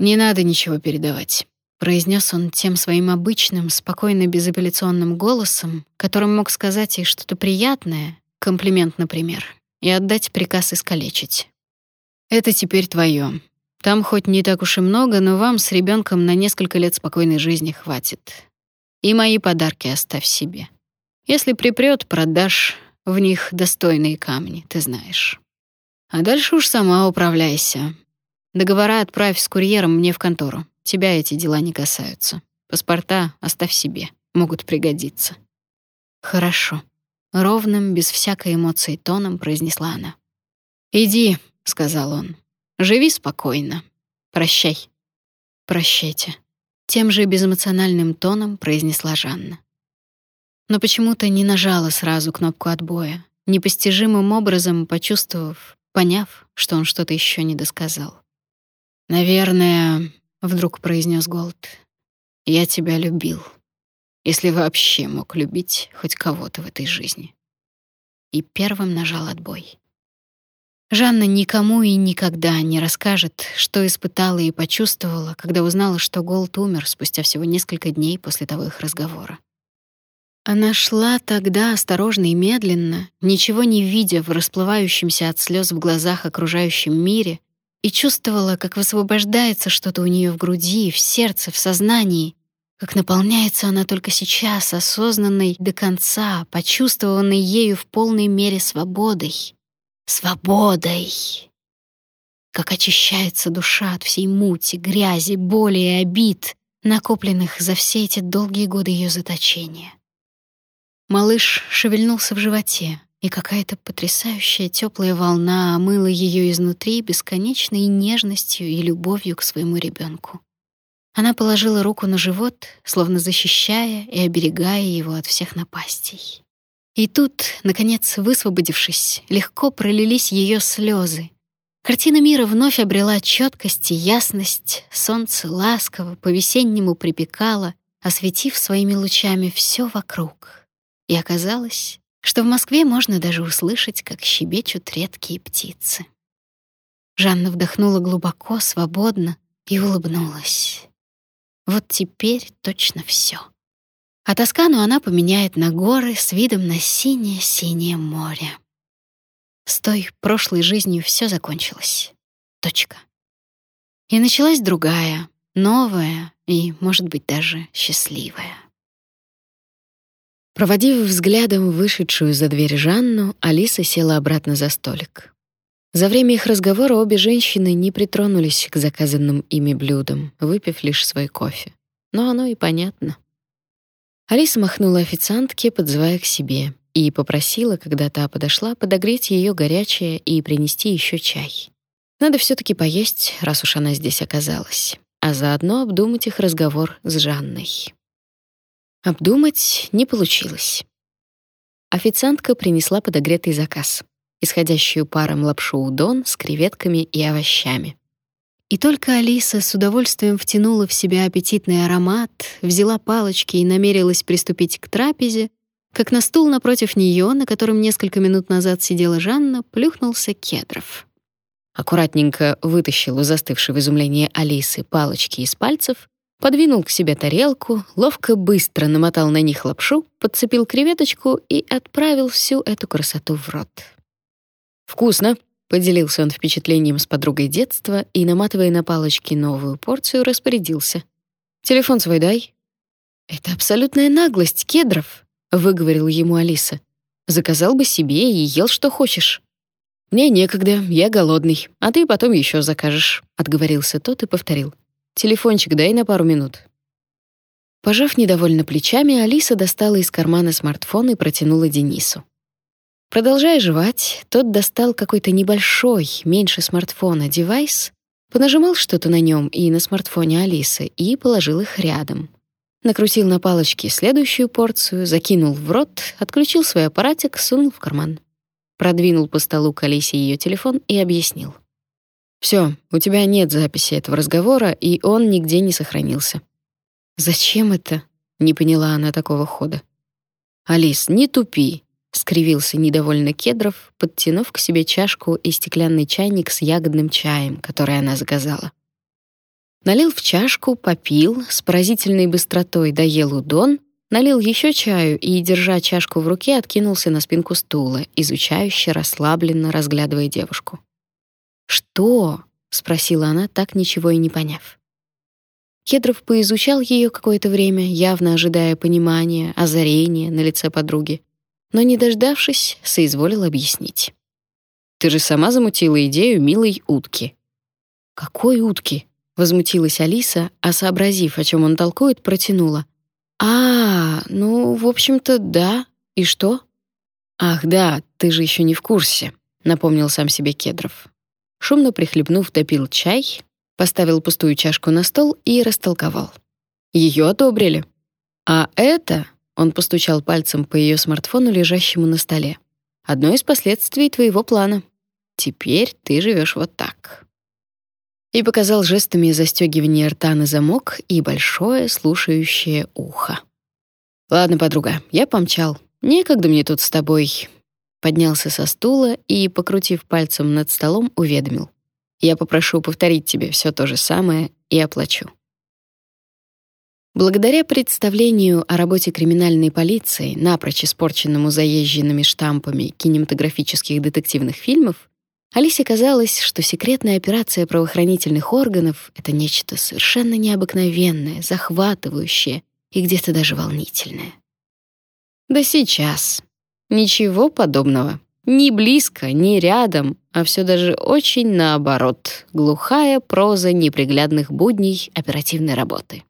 «Не надо ничего передавать», — произнес он тем своим обычным, спокойно безапелляционным голосом, которым мог сказать ей что-то приятное, комплимент, например, и отдать приказ искалечить. «Это теперь твое. Там хоть не так уж и много, но вам с ребенком на несколько лет спокойной жизни хватит. И мои подарки оставь себе. Если припрёт, продашь, в них достойные камни, ты знаешь. А дальше уж сама управляйся. Договора отправь с курьером мне в контору. Тебя эти дела не касаются. Паспорта оставь себе, могут пригодиться. Хорошо. Ровным, без всякой эмоции тоном произнесла она. «Иди», — сказал он. «Живи спокойно. Прощай». «Прощайте», — тем же безэмоциональным тоном произнесла Жанна. Но почему-то не нажала сразу кнопку отбоя, непостижимым образом почувствовав, поняв, что он что-то еще не досказал. «Наверное», — вдруг произнес Голд, — «я тебя любил, если вообще мог любить хоть кого-то в этой жизни». И первым нажал отбой. Жанна никому и никогда не расскажет, что испытала и почувствовала, когда узнала, что Голд умер спустя всего несколько дней после того их разговора. Она шла тогда осторожно и медленно, ничего не видя в расплывающемся от слез в глазах окружающем мире, и чувствовала, как высвобождается что-то у нее в груди, в сердце, в сознании, как наполняется она только сейчас, осознанной до конца, почувствованной ею в полной мере свободой. Свободой! Как очищается душа от всей мути, грязи, боли и обид, накопленных за все эти долгие годы ее заточения. Малыш шевельнулся в животе, и какая-то потрясающая теплая волна омыла ее изнутри бесконечной нежностью и любовью к своему ребенку. Она положила руку на живот, словно защищая и оберегая его от всех напастей. И тут, наконец, высвободившись, легко пролились ее слезы. Картина мира вновь обрела четкость и ясность, солнце ласково по-весеннему припекало, осветив своими лучами все вокруг — и оказалось, что в Москве можно даже услышать, как щебечут редкие птицы. Жанна вдохнула глубоко, свободно и улыбнулась. Вот теперь точно все. А Тоскану она поменяет на горы с видом на синее-синее море. С той прошлой жизнью все закончилось. Точка. И началась другая, новая и, может быть, даже счастливая. Проводив взглядом вышедшую за дверь Жанну, Алиса села обратно за столик. За время их разговора обе женщины не притронулись к заказанным ими блюдам, выпив лишь свой кофе. Но оно и понятно. Алиса махнула официантке, подзывая к себе, и попросила, когда та подошла, подогреть ее горячее и принести еще чай. Надо все таки поесть, раз уж она здесь оказалась, а заодно обдумать их разговор с Жанной. Обдумать не получилось. Официантка принесла подогретый заказ, исходящую паром лапшу удон с креветками и овощами. И только Алиса с удовольствием втянула в себя аппетитный аромат, взяла палочки и намерилась приступить к трапезе, как на стул напротив нее, на котором несколько минут назад сидела Жанна, плюхнулся Кедров. Аккуратненько вытащил у застывшей в изумлении Алисы палочки из пальцев подвинул к себе тарелку, ловко быстро намотал на них лапшу, подцепил креветочку и отправил всю эту красоту в рот. «Вкусно!» — поделился он впечатлением с подругой детства и, наматывая на палочки новую порцию, распорядился. «Телефон свой дай». «Это абсолютная наглость, Кедров», — выговорил ему Алиса. «Заказал бы себе и ел, что хочешь». «Мне некогда, я голодный, а ты потом еще закажешь», — отговорился тот и повторил. Телефончик дай на пару минут». Пожав недовольно плечами, Алиса достала из кармана смартфон и протянула Денису. Продолжая жевать, тот достал какой-то небольшой, меньше смартфона, девайс, понажимал что-то на нем и на смартфоне Алисы и положил их рядом. Накрутил на палочке следующую порцию, закинул в рот, отключил свой аппаратик, сунул в карман. Продвинул по столу к Алисе ее телефон и объяснил. Все, у тебя нет записи этого разговора, и он нигде не сохранился. Зачем это? Не поняла она такого хода. Алис, не тупи, скривился недовольно Кедров, подтянув к себе чашку и стеклянный чайник с ягодным чаем, который она заказала. Налил в чашку, попил, с поразительной быстротой доел удон, налил еще чаю и, держа чашку в руке, откинулся на спинку стула, изучающе, расслабленно разглядывая девушку. «Что?» — спросила она, так ничего и не поняв. Кедров поизучал ее какое-то время, явно ожидая понимания, озарения на лице подруги, но, не дождавшись, соизволил объяснить. «Ты же сама замутила идею милой утки». «Какой утки?» Возмутилась Алиса, а сообразив, о чем он толкует, протянула. «А, ну, в общем-то, да. И что?» «Ах, да, ты же еще не в курсе», — напомнил сам себе Кедров. Шумно прихлебнув, допил чай, поставил пустую чашку на стол и растолковал. Ее одобрили. А это, он постучал пальцем по ее смартфону, лежащему на столе. Одно из последствий твоего плана. Теперь ты живешь вот так и показал жестами застегивание рта на замок и большое слушающее ухо. «Ладно, подруга, я помчал. Некогда мне тут с тобой». Поднялся со стула и, покрутив пальцем над столом, уведомил. «Я попрошу повторить тебе все то же самое и оплачу». Благодаря представлению о работе криминальной полиции, напрочь испорченному заезженными штампами кинематографических детективных фильмов, Алисе казалось, что секретная операция правоохранительных органов — это нечто совершенно необыкновенное, захватывающее и где-то даже волнительное. Да сейчас. Ничего подобного. Ни близко, ни рядом, а все даже очень наоборот. Глухая проза неприглядных будней оперативной работы.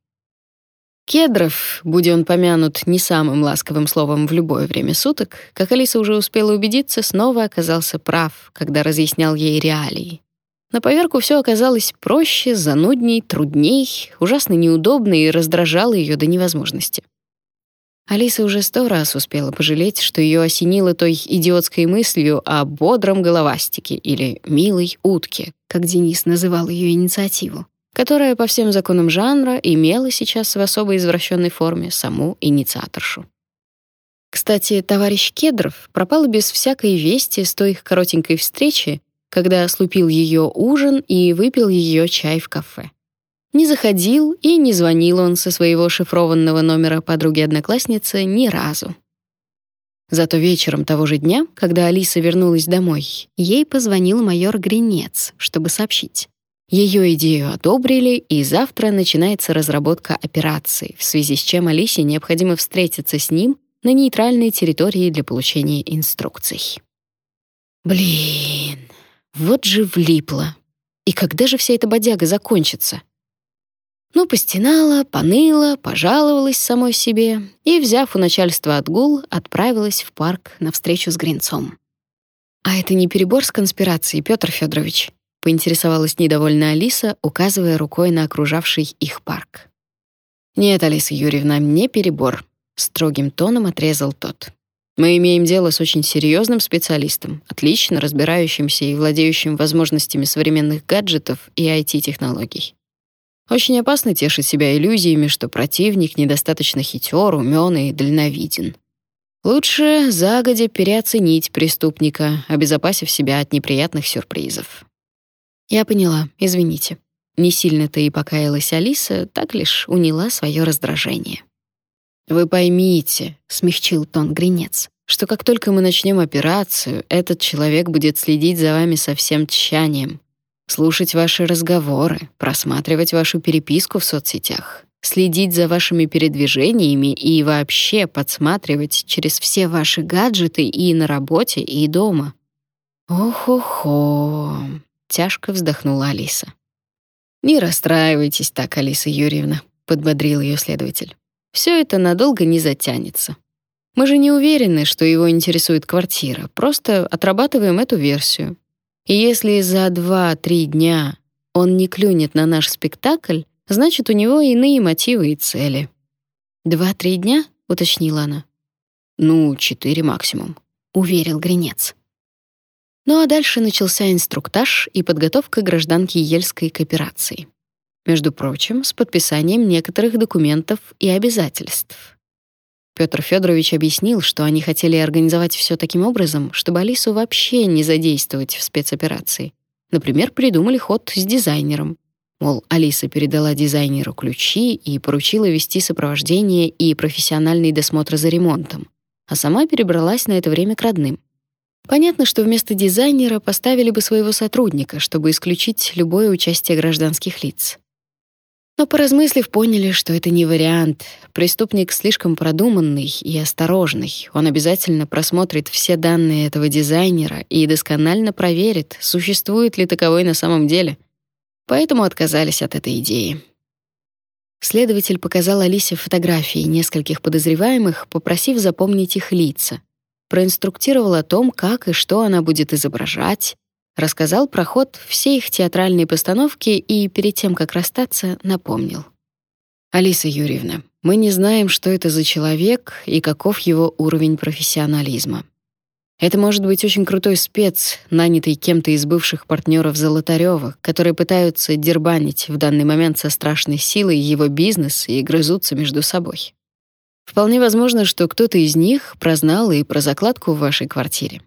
Кедров, будь он помянут не самым ласковым словом в любое время суток, как Алиса уже успела убедиться, снова оказался прав, когда разъяснял ей реалии. На поверку все оказалось проще, занудней, трудней, ужасно неудобно и раздражало ее до невозможности. Алиса уже сто раз успела пожалеть, что ее осенило той идиотской мыслью о бодром головастике или милой утке, как Денис называл ее инициативу которая по всем законам жанра имела сейчас в особо извращенной форме саму инициаторшу. Кстати, товарищ Кедров пропал без всякой вести с той их коротенькой встречи, когда слупил ее ужин и выпил ее чай в кафе. Не заходил и не звонил он со своего шифрованного номера подруги-одноклассницы ни разу. Зато вечером того же дня, когда Алиса вернулась домой, ей позвонил майор Гринец, чтобы сообщить. Ее идею одобрили, и завтра начинается разработка операции, в связи с чем Алисе необходимо встретиться с ним на нейтральной территории для получения инструкций. Блин, вот же влипла. И когда же вся эта бодяга закончится? Ну, постенала, поныла, пожаловалась самой себе и, взяв у начальства отгул, отправилась в парк на встречу с Гринцом. А это не перебор с конспирацией, Петр Федорович? поинтересовалась недовольная Алиса, указывая рукой на окружавший их парк. Нет, Алиса Юрьевна, не перебор, строгим тоном отрезал тот. Мы имеем дело с очень серьезным специалистом, отлично разбирающимся и владеющим возможностями современных гаджетов и IT-технологий. Очень опасно тешить себя иллюзиями, что противник недостаточно хитер, умён и дальновиден. Лучше загодя переоценить преступника, обезопасив себя от неприятных сюрпризов. Я поняла, извините. Не сильно-то и покаялась Алиса, так лишь уняла свое раздражение. Вы поймите, смягчил тон Гринец, что как только мы начнем операцию, этот человек будет следить за вами со всем тщанием, слушать ваши разговоры, просматривать вашу переписку в соцсетях, следить за вашими передвижениями и вообще подсматривать через все ваши гаджеты и на работе, и дома. Ох-охо тяжко вздохнула Алиса. Не расстраивайтесь так, Алиса Юрьевна, подбодрил ее следователь. Все это надолго не затянется. Мы же не уверены, что его интересует квартира, просто отрабатываем эту версию. И если за 2-3 дня он не клюнет на наш спектакль, значит, у него иные мотивы и цели. «Два-три дня?» — уточнила она. «Ну, четыре максимум», — уверил Гринец. Ну а дальше начался инструктаж и подготовка гражданки Ельской к операции. Между прочим, с подписанием некоторых документов и обязательств. Петр Федорович объяснил, что они хотели организовать все таким образом, чтобы Алису вообще не задействовать в спецоперации. Например, придумали ход с дизайнером. Мол, Алиса передала дизайнеру ключи и поручила вести сопровождение и профессиональный досмотр за ремонтом, а сама перебралась на это время к родным. Понятно, что вместо дизайнера поставили бы своего сотрудника, чтобы исключить любое участие гражданских лиц. Но поразмыслив, поняли, что это не вариант. Преступник слишком продуманный и осторожный. Он обязательно просмотрит все данные этого дизайнера и досконально проверит, существует ли таковой на самом деле. Поэтому отказались от этой идеи. Следователь показал Алисе фотографии нескольких подозреваемых, попросив запомнить их лица. Проинструктировал о том, как и что она будет изображать, рассказал про ход всей их театральной постановки и перед тем, как расстаться, напомнил. «Алиса Юрьевна, мы не знаем, что это за человек и каков его уровень профессионализма. Это может быть очень крутой спец, нанятый кем-то из бывших партнеров Золотарёва, которые пытаются дербанить в данный момент со страшной силой его бизнес и грызутся между собой. Вполне возможно, что кто-то из них прознал и про закладку в вашей квартире.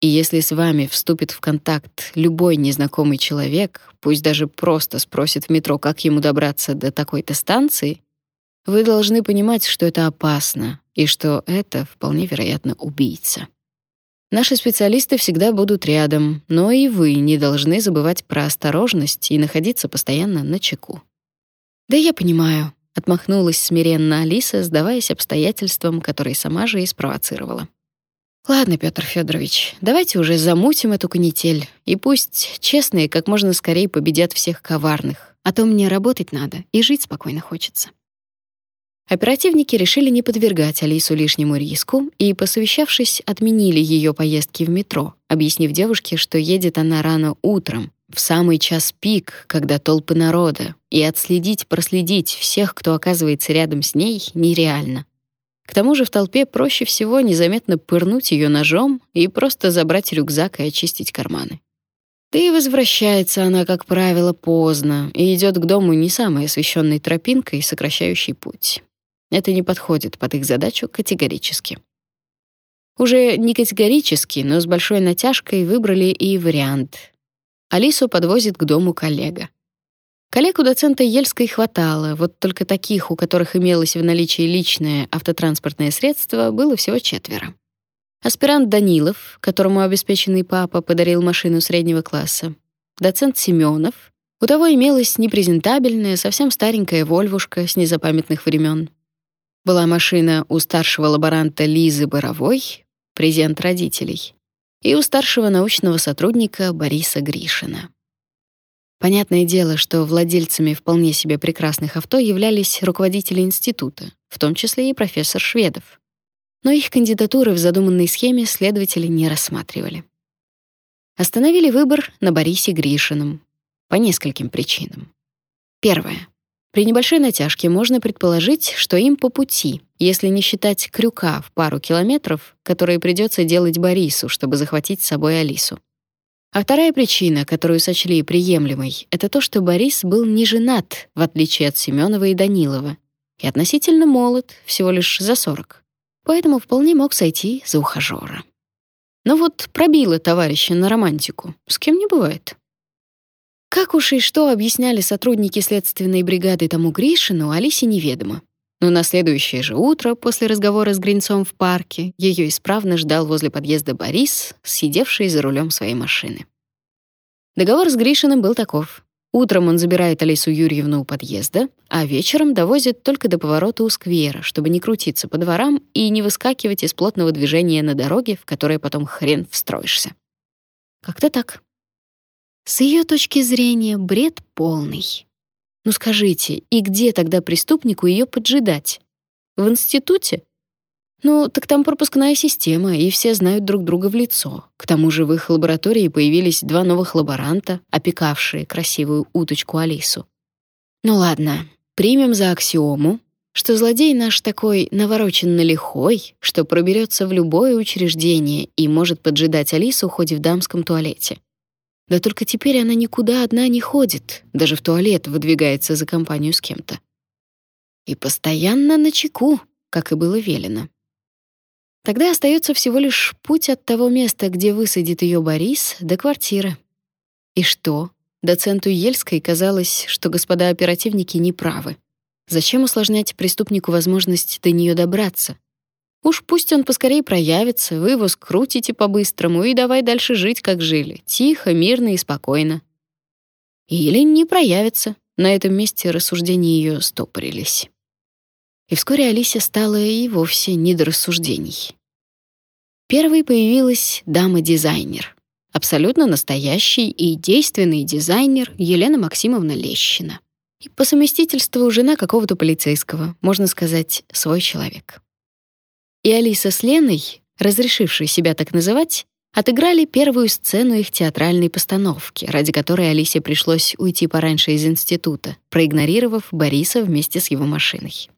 И если с вами вступит в контакт любой незнакомый человек, пусть даже просто спросит в метро, как ему добраться до такой-то станции, вы должны понимать, что это опасно и что это вполне вероятно убийца. Наши специалисты всегда будут рядом, но и вы не должны забывать про осторожность и находиться постоянно на чеку. Да я понимаю, отмахнулась смиренно Алиса, сдаваясь обстоятельствам, которые сама же и спровоцировала. Ладно, Петр Федорович, давайте уже замутим эту канитель, и пусть честные как можно скорее победят всех коварных, а то мне работать надо и жить спокойно хочется. Оперативники решили не подвергать Алису лишнему риску и, посовещавшись, отменили ее поездки в метро, объяснив девушке, что едет она рано утром, в самый час пик, когда толпы народа, и отследить, проследить всех, кто оказывается рядом с ней, нереально. К тому же в толпе проще всего незаметно пырнуть ее ножом и просто забрать рюкзак и очистить карманы. Да и возвращается она, как правило, поздно и идет к дому не самой освещенной тропинкой, сокращающей путь. Это не подходит под их задачу категорически. Уже не категорически, но с большой натяжкой выбрали и вариант. Алису подвозит к дому коллега. Коллег у доцента Ельской хватало, вот только таких, у которых имелось в наличии личное автотранспортное средство, было всего четверо. Аспирант Данилов, которому обеспеченный папа подарил машину среднего класса, доцент Семенов, у того имелась непрезентабельная, совсем старенькая «Вольвушка» с незапамятных времен. Была машина у старшего лаборанта Лизы Боровой, презент родителей, и у старшего научного сотрудника Бориса Гришина. Понятное дело, что владельцами вполне себе прекрасных авто являлись руководители института, в том числе и профессор Шведов. Но их кандидатуры в задуманной схеме следователи не рассматривали. Остановили выбор на Борисе Гришином по нескольким причинам. Первое. При небольшой натяжке можно предположить, что им по пути, если не считать крюка в пару километров, которые придется делать Борису, чтобы захватить с собой Алису. А вторая причина, которую сочли приемлемой, это то, что Борис был не женат, в отличие от Семенова и Данилова, и относительно молод, всего лишь за 40. Поэтому вполне мог сойти за ухажёра. Но вот пробило товарища на романтику. С кем не бывает. Как уж и что объясняли сотрудники следственной бригады тому Гришину, Алисе неведомо. Но на следующее же утро, после разговора с Гринцом в парке, ее исправно ждал возле подъезда Борис, сидевший за рулем своей машины. Договор с Гришиным был таков. Утром он забирает Алису Юрьевну у подъезда, а вечером довозит только до поворота у сквера, чтобы не крутиться по дворам и не выскакивать из плотного движения на дороге, в которое потом хрен встроишься. Как-то так. С ее точки зрения бред полный. Ну скажите, и где тогда преступнику ее поджидать? В институте? Ну, так там пропускная система, и все знают друг друга в лицо. К тому же в их лаборатории появились два новых лаборанта, опекавшие красивую уточку Алису. Ну ладно, примем за аксиому, что злодей наш такой навороченно лихой, что проберется в любое учреждение и может поджидать Алису хоть в дамском туалете. Да только теперь она никуда одна не ходит, даже в туалет выдвигается за компанию с кем-то. И постоянно на чеку, как и было велено. Тогда остается всего лишь путь от того места, где высадит ее Борис, до квартиры. И что? доценту Ельской казалось, что господа оперативники не правы. Зачем усложнять преступнику возможность до нее добраться? Уж пусть он поскорее проявится, вы его скрутите по-быстрому и давай дальше жить, как жили, тихо, мирно и спокойно. Или не проявится. На этом месте рассуждения ее стопорились. И вскоре Алисе стало и вовсе не до рассуждений. Первой появилась дама-дизайнер. Абсолютно настоящий и действенный дизайнер Елена Максимовна Лещина. И по совместительству жена какого-то полицейского, можно сказать, свой человек. И Алиса с Леной, разрешившей себя так называть, отыграли первую сцену их театральной постановки, ради которой Алисе пришлось уйти пораньше из института, проигнорировав Бориса вместе с его машиной.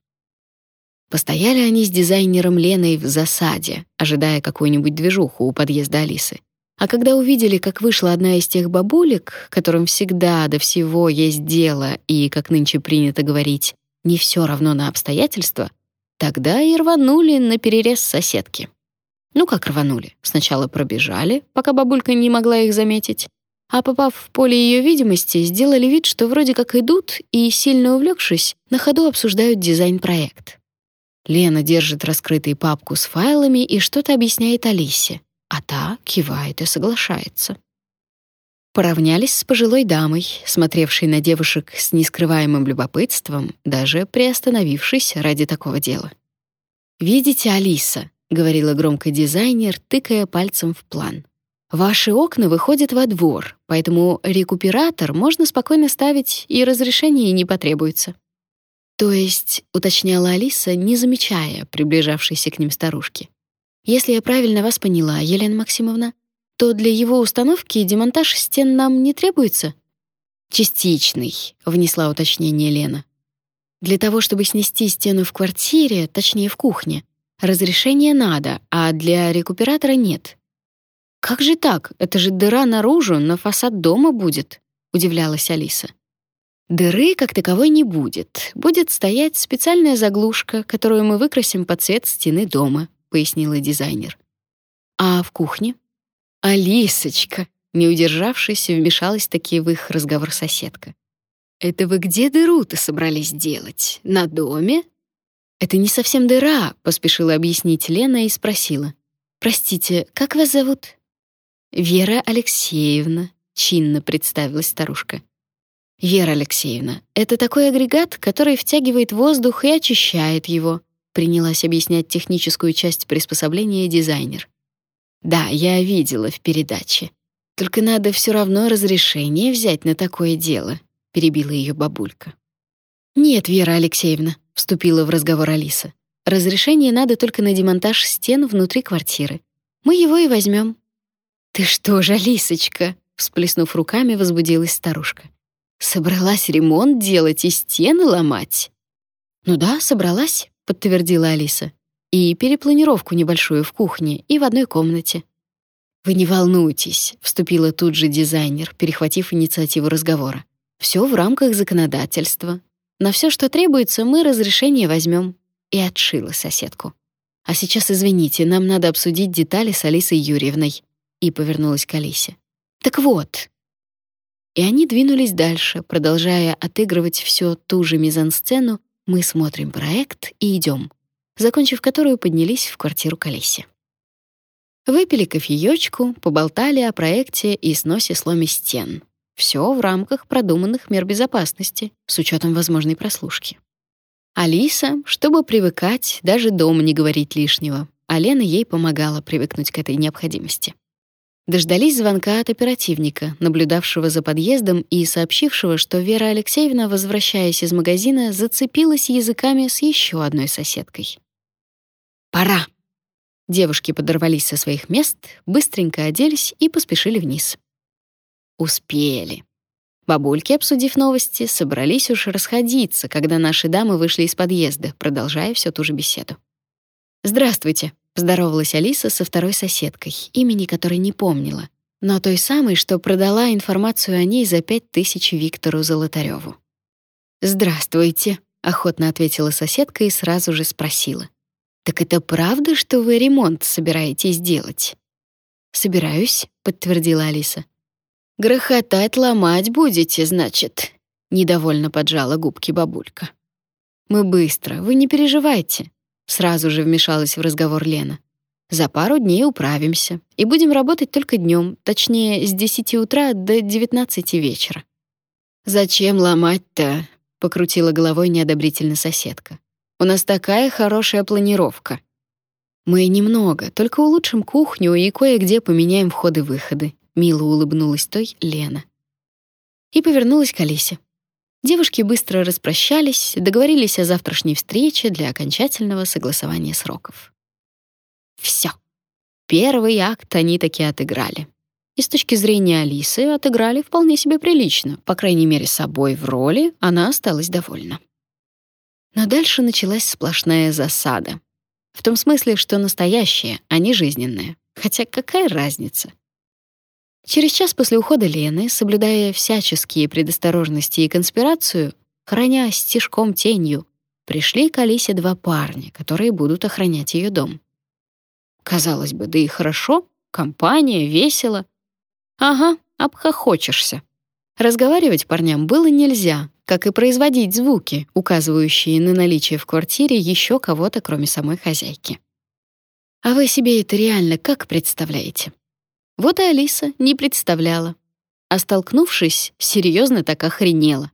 Постояли они с дизайнером Леной в засаде, ожидая какую-нибудь движуху у подъезда Алисы. А когда увидели, как вышла одна из тех бабулек, которым всегда до всего есть дело и, как нынче принято говорить, не все равно на обстоятельства, тогда и рванули на перерез соседки. Ну как рванули? Сначала пробежали, пока бабулька не могла их заметить, а попав в поле ее видимости, сделали вид, что вроде как идут и, сильно увлекшись, на ходу обсуждают дизайн-проект. Лена держит раскрытой папку с файлами и что-то объясняет Алисе, а та кивает и соглашается. Поравнялись с пожилой дамой, смотревшей на девушек с нескрываемым любопытством, даже приостановившись ради такого дела. «Видите, Алиса», — говорила громко дизайнер, тыкая пальцем в план. «Ваши окна выходят во двор, поэтому рекуператор можно спокойно ставить, и разрешение не потребуется». То есть, уточняла Алиса, не замечая приближавшейся к ним старушки. Если я правильно вас поняла, Елена Максимовна, то для его установки демонтаж стен нам не требуется? Частичный, внесла уточнение Лена. Для того, чтобы снести стену в квартире, точнее в кухне, разрешение надо, а для рекуператора нет. Как же так? Это же дыра наружу, на фасад дома будет, удивлялась Алиса. Дыры как таковой не будет. Будет стоять специальная заглушка, которую мы выкрасим под цвет стены дома, пояснила дизайнер. А в кухне? Алисочка, не удержавшись, вмешалась таки в их разговор соседка. Это вы где дыру-то собрались делать? На доме? Это не совсем дыра, поспешила объяснить Лена и спросила: "Простите, как вас зовут?" Вера Алексеевна, чинно представилась старушка. Вера Алексеевна, это такой агрегат, который втягивает воздух и очищает его, принялась объяснять техническую часть приспособления дизайнер. Да, я видела в передаче. Только надо все равно разрешение взять на такое дело, перебила ее бабулька. Нет, Вера Алексеевна, вступила в разговор Алиса. Разрешение надо только на демонтаж стен внутри квартиры. Мы его и возьмем. Ты что же, Алисочка, всплеснув руками, возбудилась старушка. Собралась ремонт делать и стены ломать. Ну да, собралась, подтвердила Алиса. И перепланировку небольшую в кухне и в одной комнате. Вы не волнуйтесь, вступила тут же дизайнер, перехватив инициативу разговора. Все в рамках законодательства. На все, что требуется, мы разрешение возьмем. И отшила соседку. А сейчас извините, нам надо обсудить детали с Алисой Юрьевной. И повернулась к Алисе. Так вот, и они двинулись дальше, продолжая отыгрывать всю ту же мизансцену «Мы смотрим проект и идем», закончив которую поднялись в квартиру Колесси. Выпили кофеёчку, поболтали о проекте и сносе сломе стен. Все в рамках продуманных мер безопасности, с учетом возможной прослушки. Алиса, чтобы привыкать, даже дома не говорить лишнего, а Лена ей помогала привыкнуть к этой необходимости. Дождались звонка от оперативника, наблюдавшего за подъездом и сообщившего, что Вера Алексеевна, возвращаясь из магазина, зацепилась языками с еще одной соседкой. «Пора!» Девушки подорвались со своих мест, быстренько оделись и поспешили вниз. Успели. Бабульки, обсудив новости, собрались уж расходиться, когда наши дамы вышли из подъезда, продолжая всю ту же беседу. «Здравствуйте», Поздоровалась Алиса со второй соседкой, имени которой не помнила, но той самой, что продала информацию о ней за пять тысяч Виктору Золотарёву. «Здравствуйте», — охотно ответила соседка и сразу же спросила. «Так это правда, что вы ремонт собираетесь делать?» «Собираюсь», — подтвердила Алиса. Грохотать, ломать будете, значит, недовольно поджала губки бабулька. Мы быстро, вы не переживайте, сразу же вмешалась в разговор Лена. За пару дней управимся и будем работать только днем, точнее, с 10 утра до 19 вечера. Зачем ломать-то? покрутила головой неодобрительно соседка. У нас такая хорошая планировка. Мы немного, только улучшим кухню и кое-где поменяем входы-выходы, мило улыбнулась той Лена. И повернулась к Алисе. Девушки быстро распрощались, договорились о завтрашней встрече для окончательного согласования сроков. Все. Первый акт они таки отыграли. И с точки зрения Алисы отыграли вполне себе прилично. По крайней мере, собой в роли она осталась довольна. Но дальше началась сплошная засада. В том смысле, что настоящее, а не жизненное. Хотя какая разница? Через час после ухода Лены, соблюдая всяческие предосторожности и конспирацию, храня стежком тенью, пришли к Алисе два парня, которые будут охранять ее дом. Казалось бы, да и хорошо, компания, весело. Ага, обхохочешься. Разговаривать парням было нельзя, как и производить звуки, указывающие на наличие в квартире еще кого-то, кроме самой хозяйки. А вы себе это реально как представляете? Вот и Алиса не представляла. А столкнувшись, серьезно так охренела.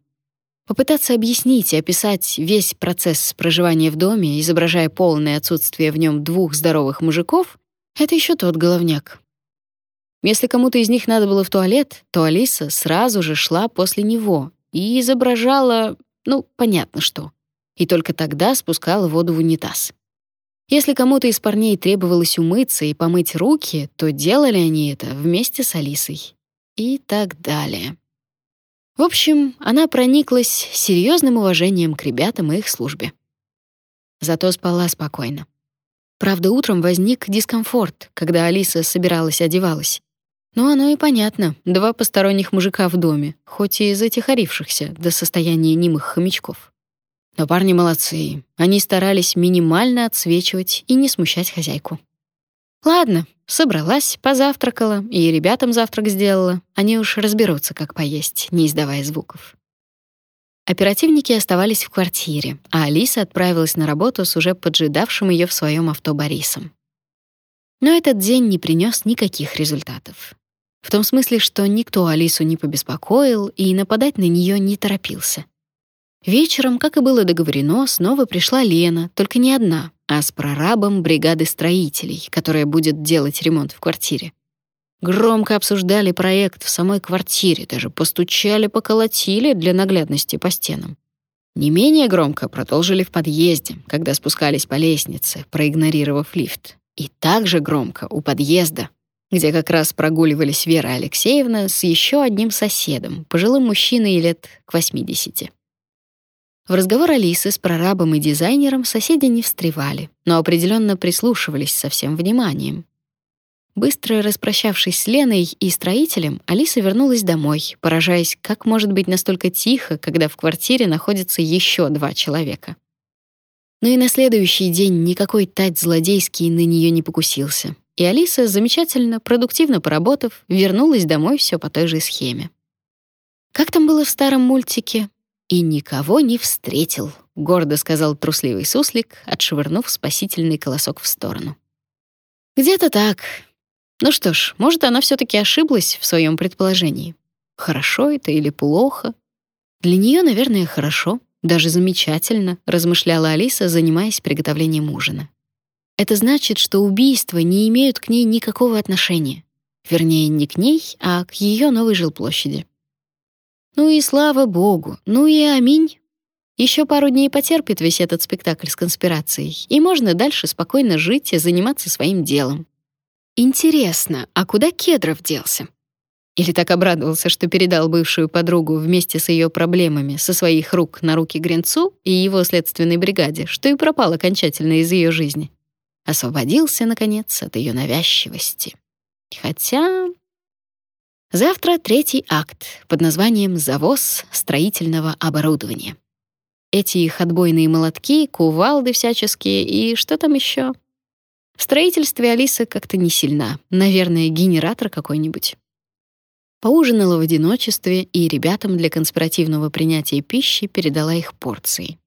Попытаться объяснить и описать весь процесс проживания в доме, изображая полное отсутствие в нем двух здоровых мужиков, это еще тот головняк. Если кому-то из них надо было в туалет, то Алиса сразу же шла после него и изображала, ну, понятно что. И только тогда спускала воду в унитаз. Если кому-то из парней требовалось умыться и помыть руки, то делали они это вместе с Алисой. И так далее. В общем, она прониклась серьезным уважением к ребятам и их службе. Зато спала спокойно. Правда, утром возник дискомфорт, когда Алиса собиралась одевалась. Но оно и понятно. Два посторонних мужика в доме, хоть и затихарившихся до состояния немых хомячков. Но парни молодцы. Они старались минимально отсвечивать и не смущать хозяйку. Ладно, собралась, позавтракала и ребятам завтрак сделала. Они уж разберутся, как поесть, не издавая звуков. Оперативники оставались в квартире, а Алиса отправилась на работу с уже поджидавшим ее в своем авто Борисом. Но этот день не принес никаких результатов. В том смысле, что никто Алису не побеспокоил и нападать на нее не торопился. Вечером, как и было договорено, снова пришла Лена, только не одна, а с прорабом бригады строителей, которая будет делать ремонт в квартире. Громко обсуждали проект в самой квартире, даже постучали, поколотили для наглядности по стенам. Не менее громко продолжили в подъезде, когда спускались по лестнице, проигнорировав лифт. И также громко у подъезда, где как раз прогуливались Вера Алексеевна с еще одним соседом, пожилым мужчиной лет к 80. В разговор Алисы с прорабом и дизайнером соседи не встревали, но определенно прислушивались со всем вниманием. Быстро распрощавшись с Леной и строителем, Алиса вернулась домой, поражаясь, как может быть настолько тихо, когда в квартире находится еще два человека. Но и на следующий день никакой тать злодейский на нее не покусился, и Алиса, замечательно, продуктивно поработав, вернулась домой все по той же схеме. Как там было в старом мультике? и никого не встретил, гордо сказал трусливый суслик, отшвырнув спасительный колосок в сторону. Где-то так. Ну что ж, может, она все таки ошиблась в своем предположении. Хорошо это или плохо? Для нее, наверное, хорошо, даже замечательно, размышляла Алиса, занимаясь приготовлением ужина. Это значит, что убийства не имеют к ней никакого отношения. Вернее, не к ней, а к ее новой жилплощади. Ну и слава богу, ну и аминь. Еще пару дней потерпит весь этот спектакль с конспирацией, и можно дальше спокойно жить и заниматься своим делом. Интересно, а куда Кедров делся? Или так обрадовался, что передал бывшую подругу вместе с ее проблемами со своих рук на руки Гренцу и его следственной бригаде, что и пропал окончательно из ее жизни. Освободился, наконец, от ее навязчивости. Хотя Завтра третий акт под названием «Завоз строительного оборудования». Эти их отбойные молотки, кувалды всяческие и что там еще? В строительстве Алиса как-то не сильна. Наверное, генератор какой-нибудь. поужинала в одиночестве и ребятам для конспиративного принятия пищи передала их порции.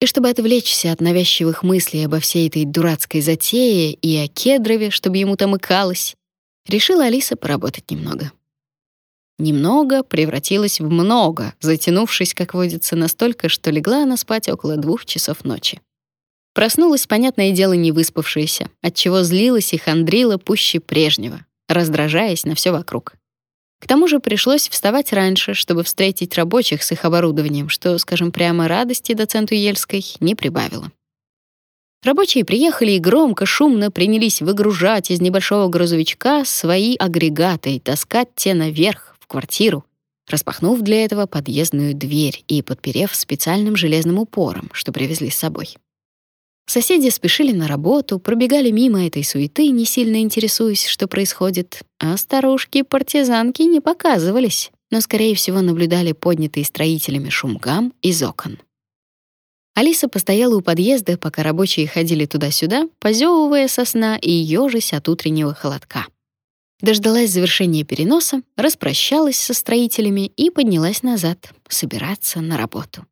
И чтобы отвлечься от навязчивых мыслей обо всей этой дурацкой затее и о Кедрове, чтобы ему там икалось, решила Алиса поработать немного. Немного превратилось в много, затянувшись, как водится, настолько, что легла она спать около двух часов ночи. Проснулась, понятное дело, не выспавшаяся, отчего злилась и хандрила пуще прежнего, раздражаясь на все вокруг. К тому же пришлось вставать раньше, чтобы встретить рабочих с их оборудованием, что, скажем прямо, радости доценту Ельской не прибавило. Рабочие приехали и громко, шумно принялись выгружать из небольшого грузовичка свои агрегаты и таскать те наверх, в квартиру, распахнув для этого подъездную дверь и подперев специальным железным упором, что привезли с собой. Соседи спешили на работу, пробегали мимо этой суеты, не сильно интересуясь, что происходит, а старушки-партизанки не показывались, но, скорее всего, наблюдали поднятые строителями шум гам из окон. Алиса постояла у подъезда, пока рабочие ходили туда-сюда, позевывая со сна и ёжась от утреннего холодка. Дождалась завершения переноса, распрощалась со строителями и поднялась назад, собираться на работу.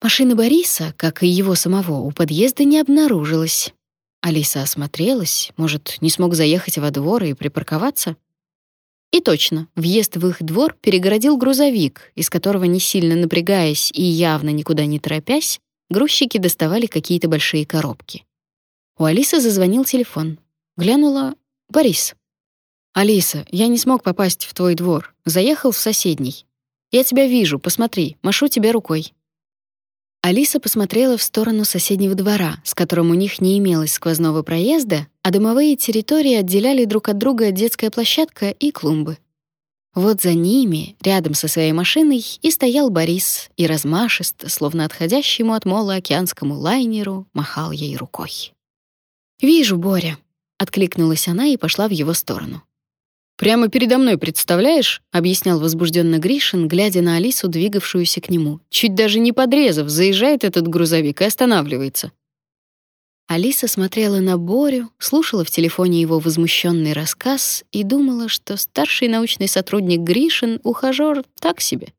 Машины Бориса, как и его самого, у подъезда не обнаружилось. Алиса осмотрелась, может, не смог заехать во двор и припарковаться? И точно, въезд в их двор перегородил грузовик, из которого, не сильно напрягаясь и явно никуда не торопясь, грузчики доставали какие-то большие коробки. У Алисы зазвонил телефон. Глянула Борис. «Алиса, я не смог попасть в твой двор. Заехал в соседний. Я тебя вижу, посмотри, машу тебе рукой». Алиса посмотрела в сторону соседнего двора, с которым у них не имелось сквозного проезда, а домовые территории отделяли друг от друга детская площадка и клумбы. Вот за ними, рядом со своей машиной, и стоял Борис, и размашисто, словно отходящему от мола океанскому лайнеру, махал ей рукой. «Вижу, Боря», — откликнулась она и пошла в его сторону. «Прямо передо мной, представляешь?» — объяснял возбужденно Гришин, глядя на Алису, двигавшуюся к нему. Чуть даже не подрезав, заезжает этот грузовик и останавливается. Алиса смотрела на Борю, слушала в телефоне его возмущенный рассказ и думала, что старший научный сотрудник Гришин — ухажёр так себе.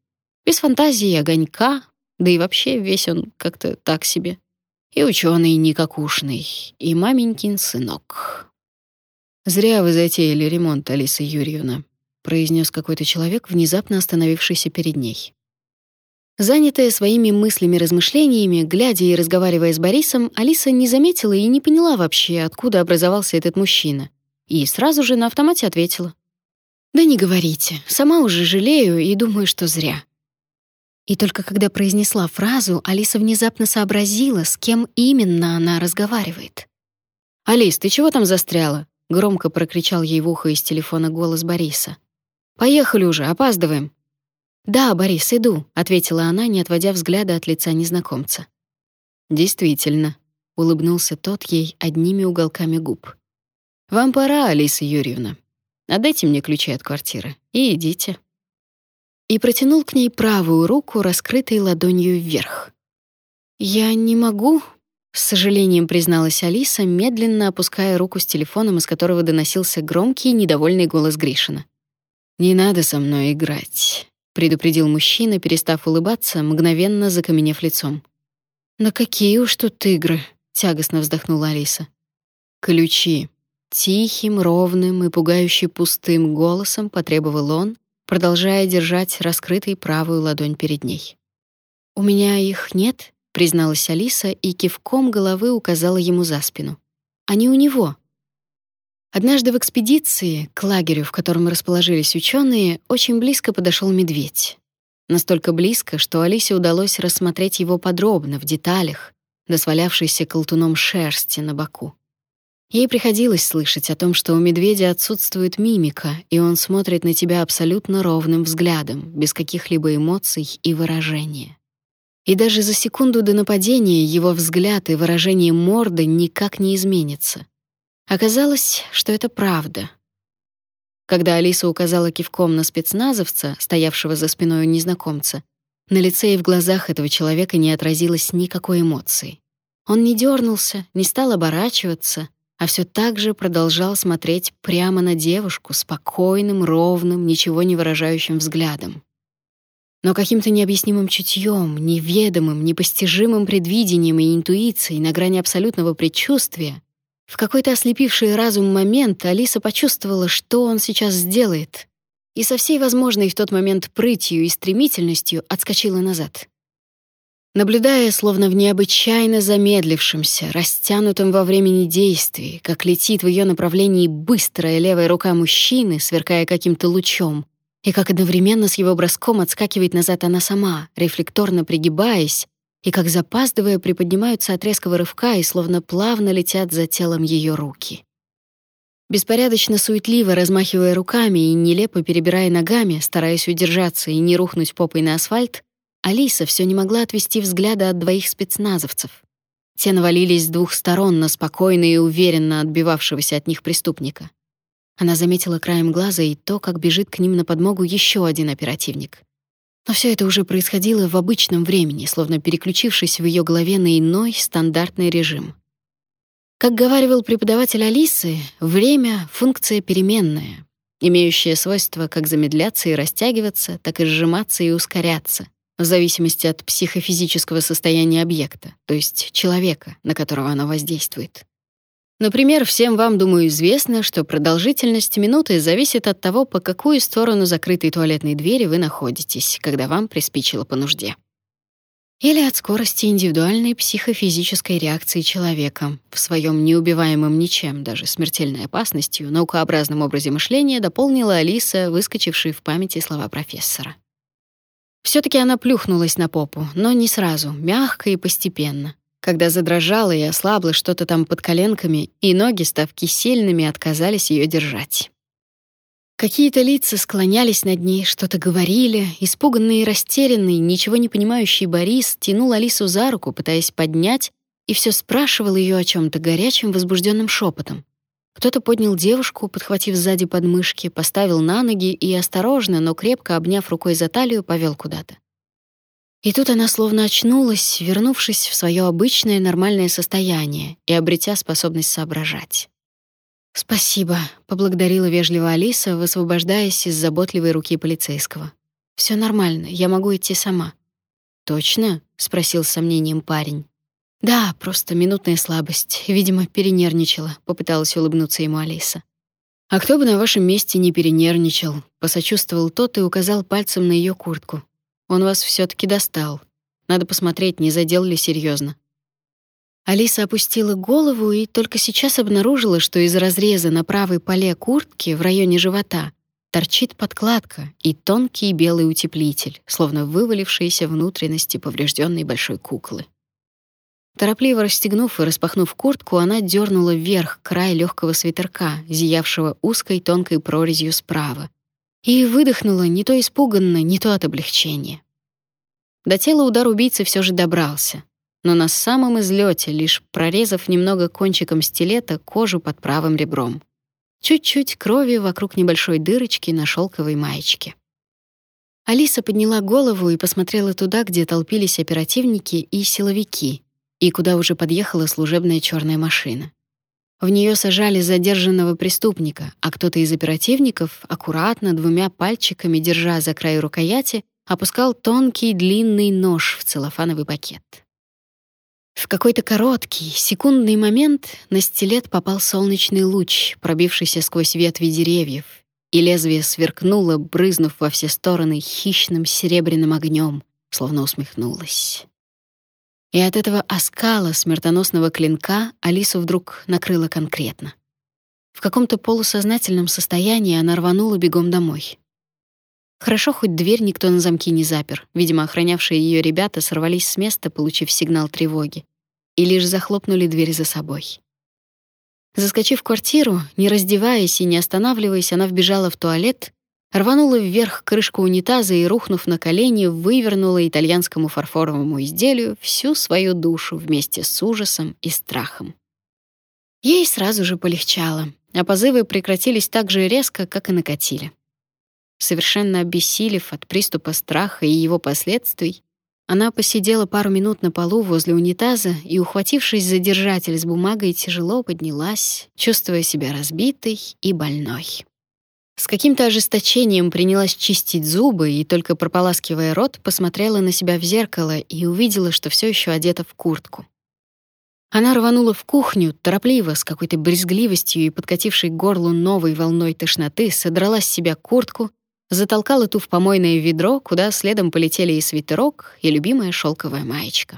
Без фантазии огонька, да и вообще весь он как-то так себе. И ученый никакушный, и маменькин сынок. «Зря вы затеяли ремонт, Алиса Юрьевна», произнес какой-то человек, внезапно остановившийся перед ней. Занятая своими мыслями-размышлениями, глядя и разговаривая с Борисом, Алиса не заметила и не поняла вообще, откуда образовался этот мужчина. И сразу же на автомате ответила. «Да не говорите, сама уже жалею и думаю, что зря». И только когда произнесла фразу, Алиса внезапно сообразила, с кем именно она разговаривает. «Алис, ты чего там застряла?» Громко прокричал ей в ухо из телефона голос Бориса. Поехали уже, опаздываем. Да, Борис, иду, ответила она, не отводя взгляда от лица незнакомца. Действительно, улыбнулся тот ей одними уголками губ. Вам пора, Алиса Юрьевна. Отдайте мне ключи от квартиры и идите. И протянул к ней правую руку, раскрытой ладонью вверх. Я не могу, с сожалением призналась Алиса, медленно опуская руку с телефоном, из которого доносился громкий недовольный голос Гришина. «Не надо со мной играть», — предупредил мужчина, перестав улыбаться, мгновенно закаменев лицом. «На какие уж тут игры?» — тягостно вздохнула Алиса. «Ключи». Тихим, ровным и пугающе пустым голосом потребовал он, продолжая держать раскрытой правую ладонь перед ней. «У меня их нет?» Призналась Алиса и кивком головы указала ему за спину. Они у него. Однажды в экспедиции к лагерю, в котором расположились ученые, очень близко подошел медведь. Настолько близко, что Алисе удалось рассмотреть его подробно, в деталях, до свалявшейся колтуном шерсти на боку. Ей приходилось слышать о том, что у медведя отсутствует мимика, и он смотрит на тебя абсолютно ровным взглядом, без каких-либо эмоций и выражения. И даже за секунду до нападения его взгляд и выражение морды никак не изменится. Оказалось, что это правда. Когда Алиса указала кивком на спецназовца, стоявшего за спиной у незнакомца, на лице и в глазах этого человека не отразилось никакой эмоции. Он не дернулся, не стал оборачиваться, а все так же продолжал смотреть прямо на девушку спокойным, ровным, ничего не выражающим взглядом. Но каким-то необъяснимым чутьем, неведомым, непостижимым предвидением и интуицией на грани абсолютного предчувствия в какой-то ослепивший разум момент Алиса почувствовала, что он сейчас сделает, и со всей возможной в тот момент прытью и стремительностью отскочила назад. Наблюдая, словно в необычайно замедлившемся, растянутом во времени действии, как летит в ее направлении быстрая левая рука мужчины, сверкая каким-то лучом, и как одновременно с его броском отскакивает назад она сама, рефлекторно пригибаясь, и как запаздывая приподнимаются от резкого рывка и словно плавно летят за телом ее руки. Беспорядочно суетливо размахивая руками и нелепо перебирая ногами, стараясь удержаться и не рухнуть попой на асфальт, Алиса все не могла отвести взгляда от двоих спецназовцев. Те навалились с двух сторон на спокойно и уверенно отбивавшегося от них преступника. Она заметила краем глаза и то, как бежит к ним на подмогу еще один оперативник. Но все это уже происходило в обычном времени, словно переключившись в ее голове на иной, стандартный режим. Как говаривал преподаватель Алисы, время — функция переменная, имеющая свойство как замедляться и растягиваться, так и сжиматься и ускоряться, в зависимости от психофизического состояния объекта, то есть человека, на которого она воздействует. Например, всем вам, думаю, известно, что продолжительность минуты зависит от того, по какую сторону закрытой туалетной двери вы находитесь, когда вам приспичило по нужде. Или от скорости индивидуальной психофизической реакции человека в своем неубиваемом ничем, даже смертельной опасностью, наукообразном образе мышления дополнила Алиса, выскочившая в памяти слова профессора. все таки она плюхнулась на попу, но не сразу, мягко и постепенно когда задрожало и ослабло что-то там под коленками, и ноги, став кисельными, отказались ее держать. Какие-то лица склонялись над ней, что-то говорили. Испуганный и растерянный, ничего не понимающий Борис тянул Алису за руку, пытаясь поднять, и все спрашивал ее о чем то горячим, возбужденным шепотом. Кто-то поднял девушку, подхватив сзади подмышки, поставил на ноги и осторожно, но крепко обняв рукой за талию, повел куда-то. И тут она словно очнулась, вернувшись в свое обычное нормальное состояние и обретя способность соображать. «Спасибо», — поблагодарила вежливо Алиса, высвобождаясь из заботливой руки полицейского. Все нормально, я могу идти сама». «Точно?» — спросил с сомнением парень. «Да, просто минутная слабость. Видимо, перенервничала», — попыталась улыбнуться ему Алиса. «А кто бы на вашем месте не перенервничал?» — посочувствовал тот и указал пальцем на ее куртку. Он вас все таки достал. Надо посмотреть, не задел ли серьезно. Алиса опустила голову и только сейчас обнаружила, что из разреза на правой поле куртки в районе живота торчит подкладка и тонкий белый утеплитель, словно вывалившиеся внутренности поврежденной большой куклы. Торопливо расстегнув и распахнув куртку, она дернула вверх край легкого свитерка, зиявшего узкой тонкой прорезью справа, и выдохнула не то испуганно, не то от облегчения. До тела удар убийцы все же добрался, но на самом излете, лишь прорезав немного кончиком стилета кожу под правым ребром. Чуть-чуть крови вокруг небольшой дырочки на шелковой маечке. Алиса подняла голову и посмотрела туда, где толпились оперативники и силовики, и куда уже подъехала служебная черная машина. В нее сажали задержанного преступника, а кто-то из оперативников, аккуратно двумя пальчиками, держа за край рукояти, опускал тонкий длинный нож в целлофановый пакет. В какой-то короткий, секундный момент на стилет попал солнечный луч, пробившийся сквозь ветви деревьев, и лезвие сверкнуло, брызнув во все стороны хищным серебряным огнем, словно усмехнулось. И от этого оскала смертоносного клинка Алису вдруг накрыло конкретно. В каком-то полусознательном состоянии она рванула бегом домой. Хорошо, хоть дверь никто на замки не запер. Видимо, охранявшие ее ребята сорвались с места, получив сигнал тревоги, и лишь захлопнули дверь за собой. Заскочив в квартиру, не раздеваясь и не останавливаясь, она вбежала в туалет рванула вверх крышку унитаза и, рухнув на колени, вывернула итальянскому фарфоровому изделию всю свою душу вместе с ужасом и страхом. Ей сразу же полегчало, а позывы прекратились так же резко, как и накатили. Совершенно обессилев от приступа страха и его последствий, Она посидела пару минут на полу возле унитаза и, ухватившись за держатель с бумагой, тяжело поднялась, чувствуя себя разбитой и больной. С каким-то ожесточением принялась чистить зубы и, только прополаскивая рот, посмотрела на себя в зеркало и увидела, что все еще одета в куртку. Она рванула в кухню, торопливо, с какой-то брезгливостью и подкатившей к горлу новой волной тошноты, содрала с себя куртку, затолкала ту в помойное ведро, куда следом полетели и свитерок, и любимая шелковая маечка.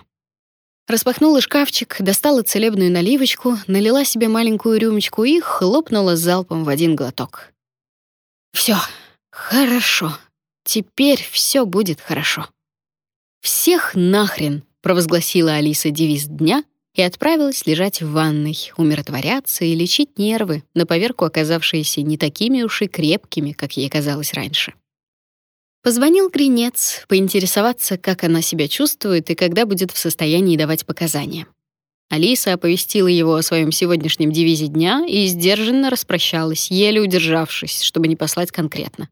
Распахнула шкафчик, достала целебную наливочку, налила себе маленькую рюмочку и хлопнула залпом в один глоток. Все, хорошо. Теперь все будет хорошо. Всех нахрен, провозгласила Алиса девиз дня и отправилась лежать в ванной, умиротворяться и лечить нервы, на поверку оказавшиеся не такими уж и крепкими, как ей казалось раньше. Позвонил Гринец, поинтересоваться, как она себя чувствует и когда будет в состоянии давать показания. Алиса оповестила его о своем сегодняшнем девизе дня и сдержанно распрощалась, еле удержавшись, чтобы не послать конкретно.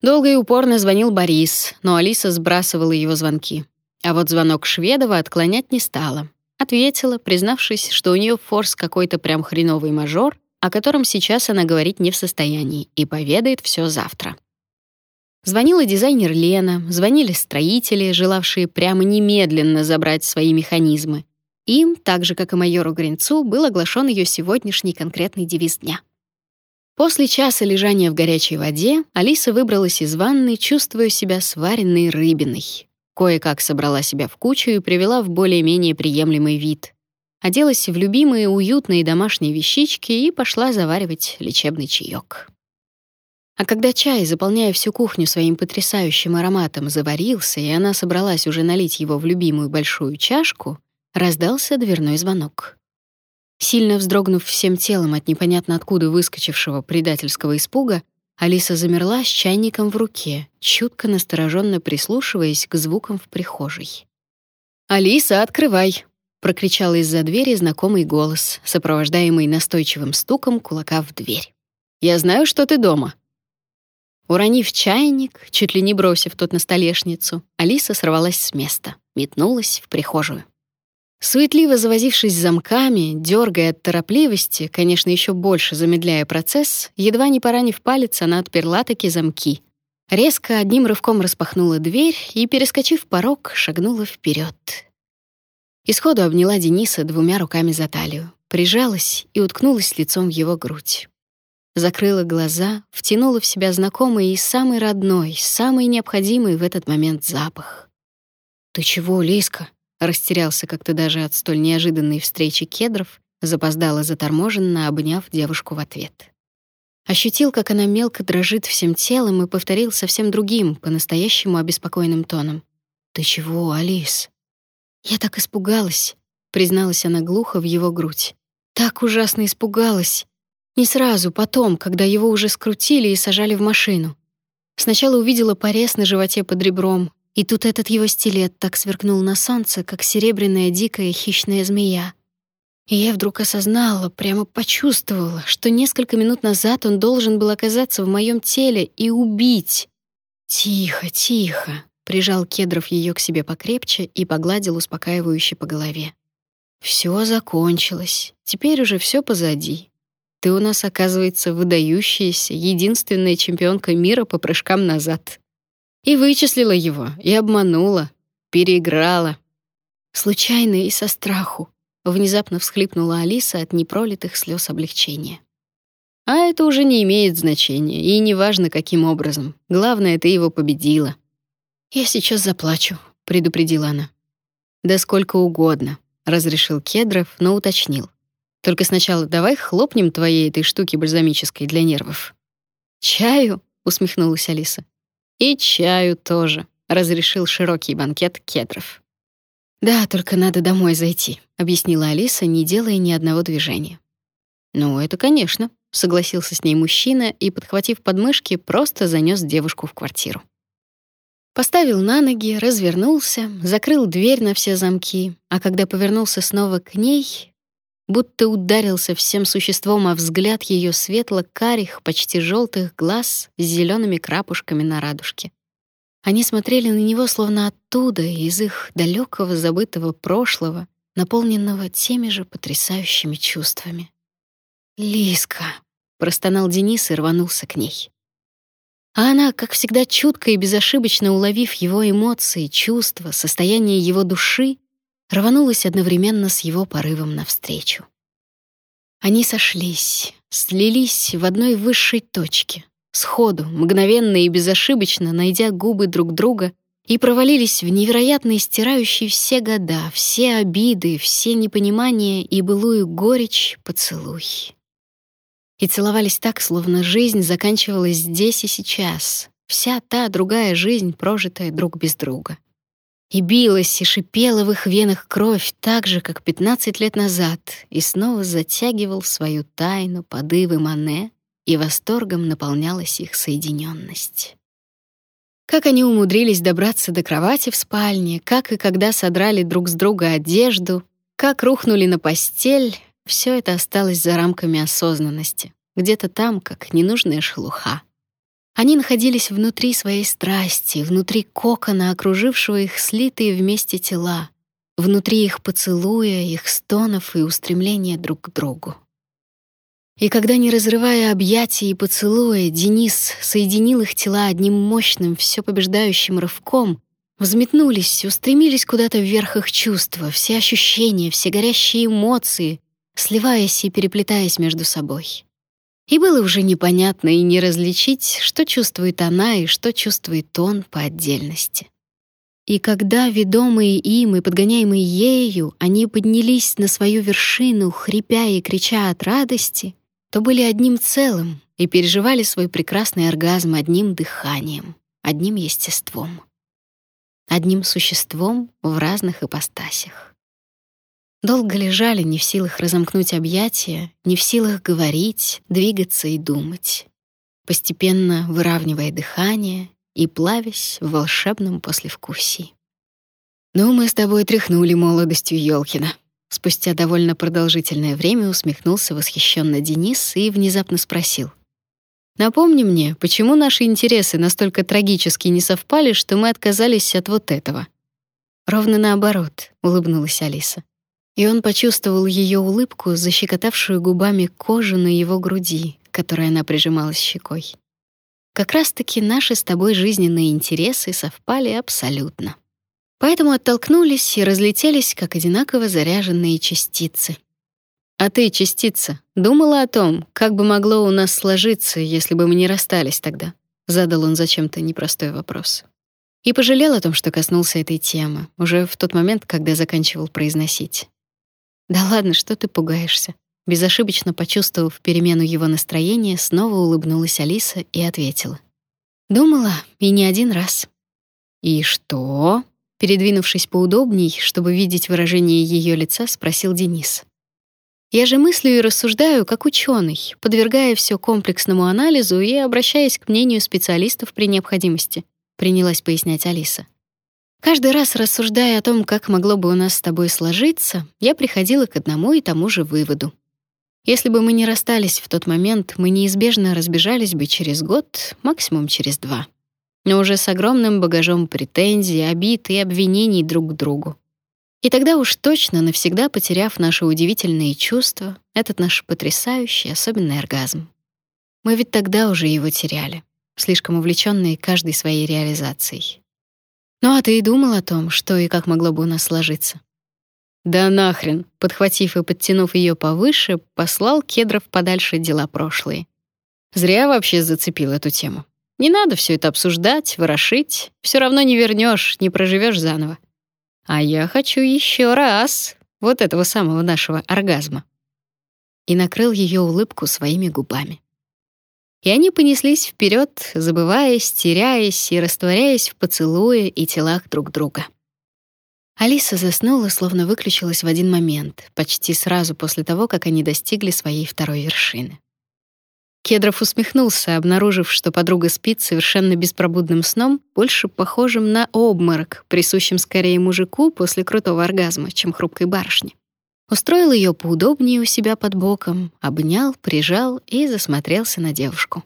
Долго и упорно звонил Борис, но Алиса сбрасывала его звонки. А вот звонок Шведова отклонять не стала. Ответила, признавшись, что у нее форс какой-то прям хреновый мажор, о котором сейчас она говорить не в состоянии, и поведает все завтра. Звонила дизайнер Лена, звонили строители, желавшие прямо немедленно забрать свои механизмы. Им, так же как и майору Гринцу, был оглашен ее сегодняшний конкретный девиз дня. После часа лежания в горячей воде Алиса выбралась из ванны, чувствуя себя сваренной рыбиной. Кое-как собрала себя в кучу и привела в более-менее приемлемый вид. Оделась в любимые уютные домашние вещички и пошла заваривать лечебный чаек. А когда чай, заполняя всю кухню своим потрясающим ароматом, заварился, и она собралась уже налить его в любимую большую чашку, раздался дверной звонок. Сильно вздрогнув всем телом от непонятно откуда выскочившего предательского испуга, Алиса замерла с чайником в руке, чутко настороженно прислушиваясь к звукам в прихожей. «Алиса, открывай!» — прокричал из-за двери знакомый голос, сопровождаемый настойчивым стуком кулака в дверь. «Я знаю, что ты дома». Уронив чайник, чуть ли не бросив тот на столешницу, Алиса сорвалась с места, метнулась в прихожую. Суетливо завозившись замками, дергая от торопливости, конечно, еще больше замедляя процесс, едва не поранив палец, она отперла таки замки. Резко одним рывком распахнула дверь и, перескочив порог, шагнула вперед. Исходу обняла Дениса двумя руками за талию, прижалась и уткнулась лицом в его грудь. Закрыла глаза, втянула в себя знакомый и самый родной, самый необходимый в этот момент запах. «Ты чего, Лиска?» Растерялся как-то даже от столь неожиданной встречи кедров, запоздало заторможенно, обняв девушку в ответ. Ощутил, как она мелко дрожит всем телом и повторил совсем другим, по-настоящему обеспокоенным тоном. «Ты чего, Алис?» «Я так испугалась», — призналась она глухо в его грудь. «Так ужасно испугалась. Не сразу, потом, когда его уже скрутили и сажали в машину. Сначала увидела порез на животе под ребром, и тут этот его стилет так сверкнул на солнце, как серебряная дикая хищная змея. И я вдруг осознала, прямо почувствовала, что несколько минут назад он должен был оказаться в моем теле и убить. Тихо, тихо, прижал Кедров ее к себе покрепче и погладил успокаивающе по голове. Все закончилось. Теперь уже все позади. Ты у нас, оказывается, выдающаяся, единственная чемпионка мира по прыжкам назад. И вычислила его, и обманула, переиграла. Случайно и со страху. Внезапно всхлипнула Алиса от непролитых слез облегчения. А это уже не имеет значения, и неважно каким образом. Главное, ты его победила. Я сейчас заплачу, предупредила она. Да сколько угодно, разрешил Кедров, но уточнил. Только сначала давай хлопнем твоей этой штуки бальзамической для нервов. Чаю? усмехнулась Алиса. И чаю тоже, разрешил широкий банкет кедров. Да, только надо домой зайти, объяснила Алиса, не делая ни одного движения. Ну, это, конечно, согласился с ней мужчина и, подхватив подмышки, просто занес девушку в квартиру. Поставил на ноги, развернулся, закрыл дверь на все замки, а когда повернулся снова к ней, будто ударился всем существом о взгляд ее светло-карих, почти желтых глаз с зелеными крапушками на радужке. Они смотрели на него словно оттуда, из их далекого забытого прошлого, наполненного теми же потрясающими чувствами. «Лиска!» — простонал Денис и рванулся к ней. А она, как всегда, чутко и безошибочно уловив его эмоции, чувства, состояние его души, рванулась одновременно с его порывом навстречу. Они сошлись, слились в одной высшей точке, сходу, мгновенно и безошибочно найдя губы друг друга и провалились в невероятно стирающие все года, все обиды, все непонимания и былую горечь поцелуй. И целовались так, словно жизнь заканчивалась здесь и сейчас, вся та другая жизнь, прожитая друг без друга. И билась и шипела в их венах кровь так же, как 15 лет назад, и снова затягивал в свою тайну подывы Мане, и восторгом наполнялась их соединенность. Как они умудрились добраться до кровати в спальне, как и когда содрали друг с друга одежду, как рухнули на постель, все это осталось за рамками осознанности, где-то там, как ненужная шелуха. Они находились внутри своей страсти, внутри кокона, окружившего их слитые вместе тела, внутри их поцелуя, их стонов и устремления друг к другу. И когда, не разрывая объятия и поцелуя, Денис соединил их тела одним мощным, все побеждающим рывком, взметнулись, устремились куда-то вверх их чувства, все ощущения, все горящие эмоции, сливаясь и переплетаясь между собой. И было уже непонятно и не различить, что чувствует она и что чувствует он по отдельности. И когда, ведомые им и подгоняемые ею, они поднялись на свою вершину, хрипя и крича от радости, то были одним целым и переживали свой прекрасный оргазм одним дыханием, одним естеством, одним существом в разных ипостасях. Долго лежали, не в силах разомкнуть объятия, не в силах говорить, двигаться и думать, постепенно выравнивая дыхание и плавясь в волшебном послевкусии. «Ну, мы с тобой тряхнули молодостью Ёлкина», Спустя довольно продолжительное время усмехнулся восхищенно Денис и внезапно спросил: "Напомни мне, почему наши интересы настолько трагически не совпали, что мы отказались от вот этого?" "Ровно наоборот", улыбнулась Алиса. И он почувствовал ее улыбку, защекотавшую губами кожу на его груди, которой она прижималась щекой. Как раз-таки наши с тобой жизненные интересы совпали абсолютно. Поэтому оттолкнулись и разлетелись, как одинаково заряженные частицы. А ты, частица, думала о том, как бы могло у нас сложиться, если бы мы не расстались тогда? Задал он зачем-то непростой вопрос. И пожалел о том, что коснулся этой темы, уже в тот момент, когда заканчивал произносить. Да ладно, что ты пугаешься? Безошибочно почувствовав перемену его настроения, снова улыбнулась Алиса и ответила: Думала, и не один раз. И что? Передвинувшись поудобней, чтобы видеть выражение ее лица, спросил Денис. Я же мыслю и рассуждаю как ученый, подвергая все комплексному анализу и обращаясь к мнению специалистов при необходимости, принялась пояснять Алиса. Каждый раз рассуждая о том, как могло бы у нас с тобой сложиться, я приходила к одному и тому же выводу. Если бы мы не расстались в тот момент, мы неизбежно разбежались бы через год, максимум через два но уже с огромным багажом претензий, обид и обвинений друг к другу. И тогда уж точно навсегда потеряв наши удивительные чувства, этот наш потрясающий особенный оргазм. Мы ведь тогда уже его теряли, слишком увлеченные каждой своей реализацией. Ну а ты и думал о том, что и как могло бы у нас сложиться? Да нахрен, подхватив и подтянув ее повыше, послал Кедров подальше дела прошлые. Зря вообще зацепил эту тему. Не надо все это обсуждать, ворошить. Все равно не вернешь, не проживешь заново. А я хочу еще раз вот этого самого нашего оргазма. И накрыл ее улыбку своими губами. И они понеслись вперед, забываясь, теряясь и растворяясь в поцелуе и телах друг друга. Алиса заснула, словно выключилась в один момент, почти сразу после того, как они достигли своей второй вершины. Кедров усмехнулся, обнаружив, что подруга спит совершенно беспробудным сном, больше похожим на обморок, присущим скорее мужику после крутого оргазма, чем хрупкой барышне. Устроил ее поудобнее у себя под боком, обнял, прижал и засмотрелся на девушку.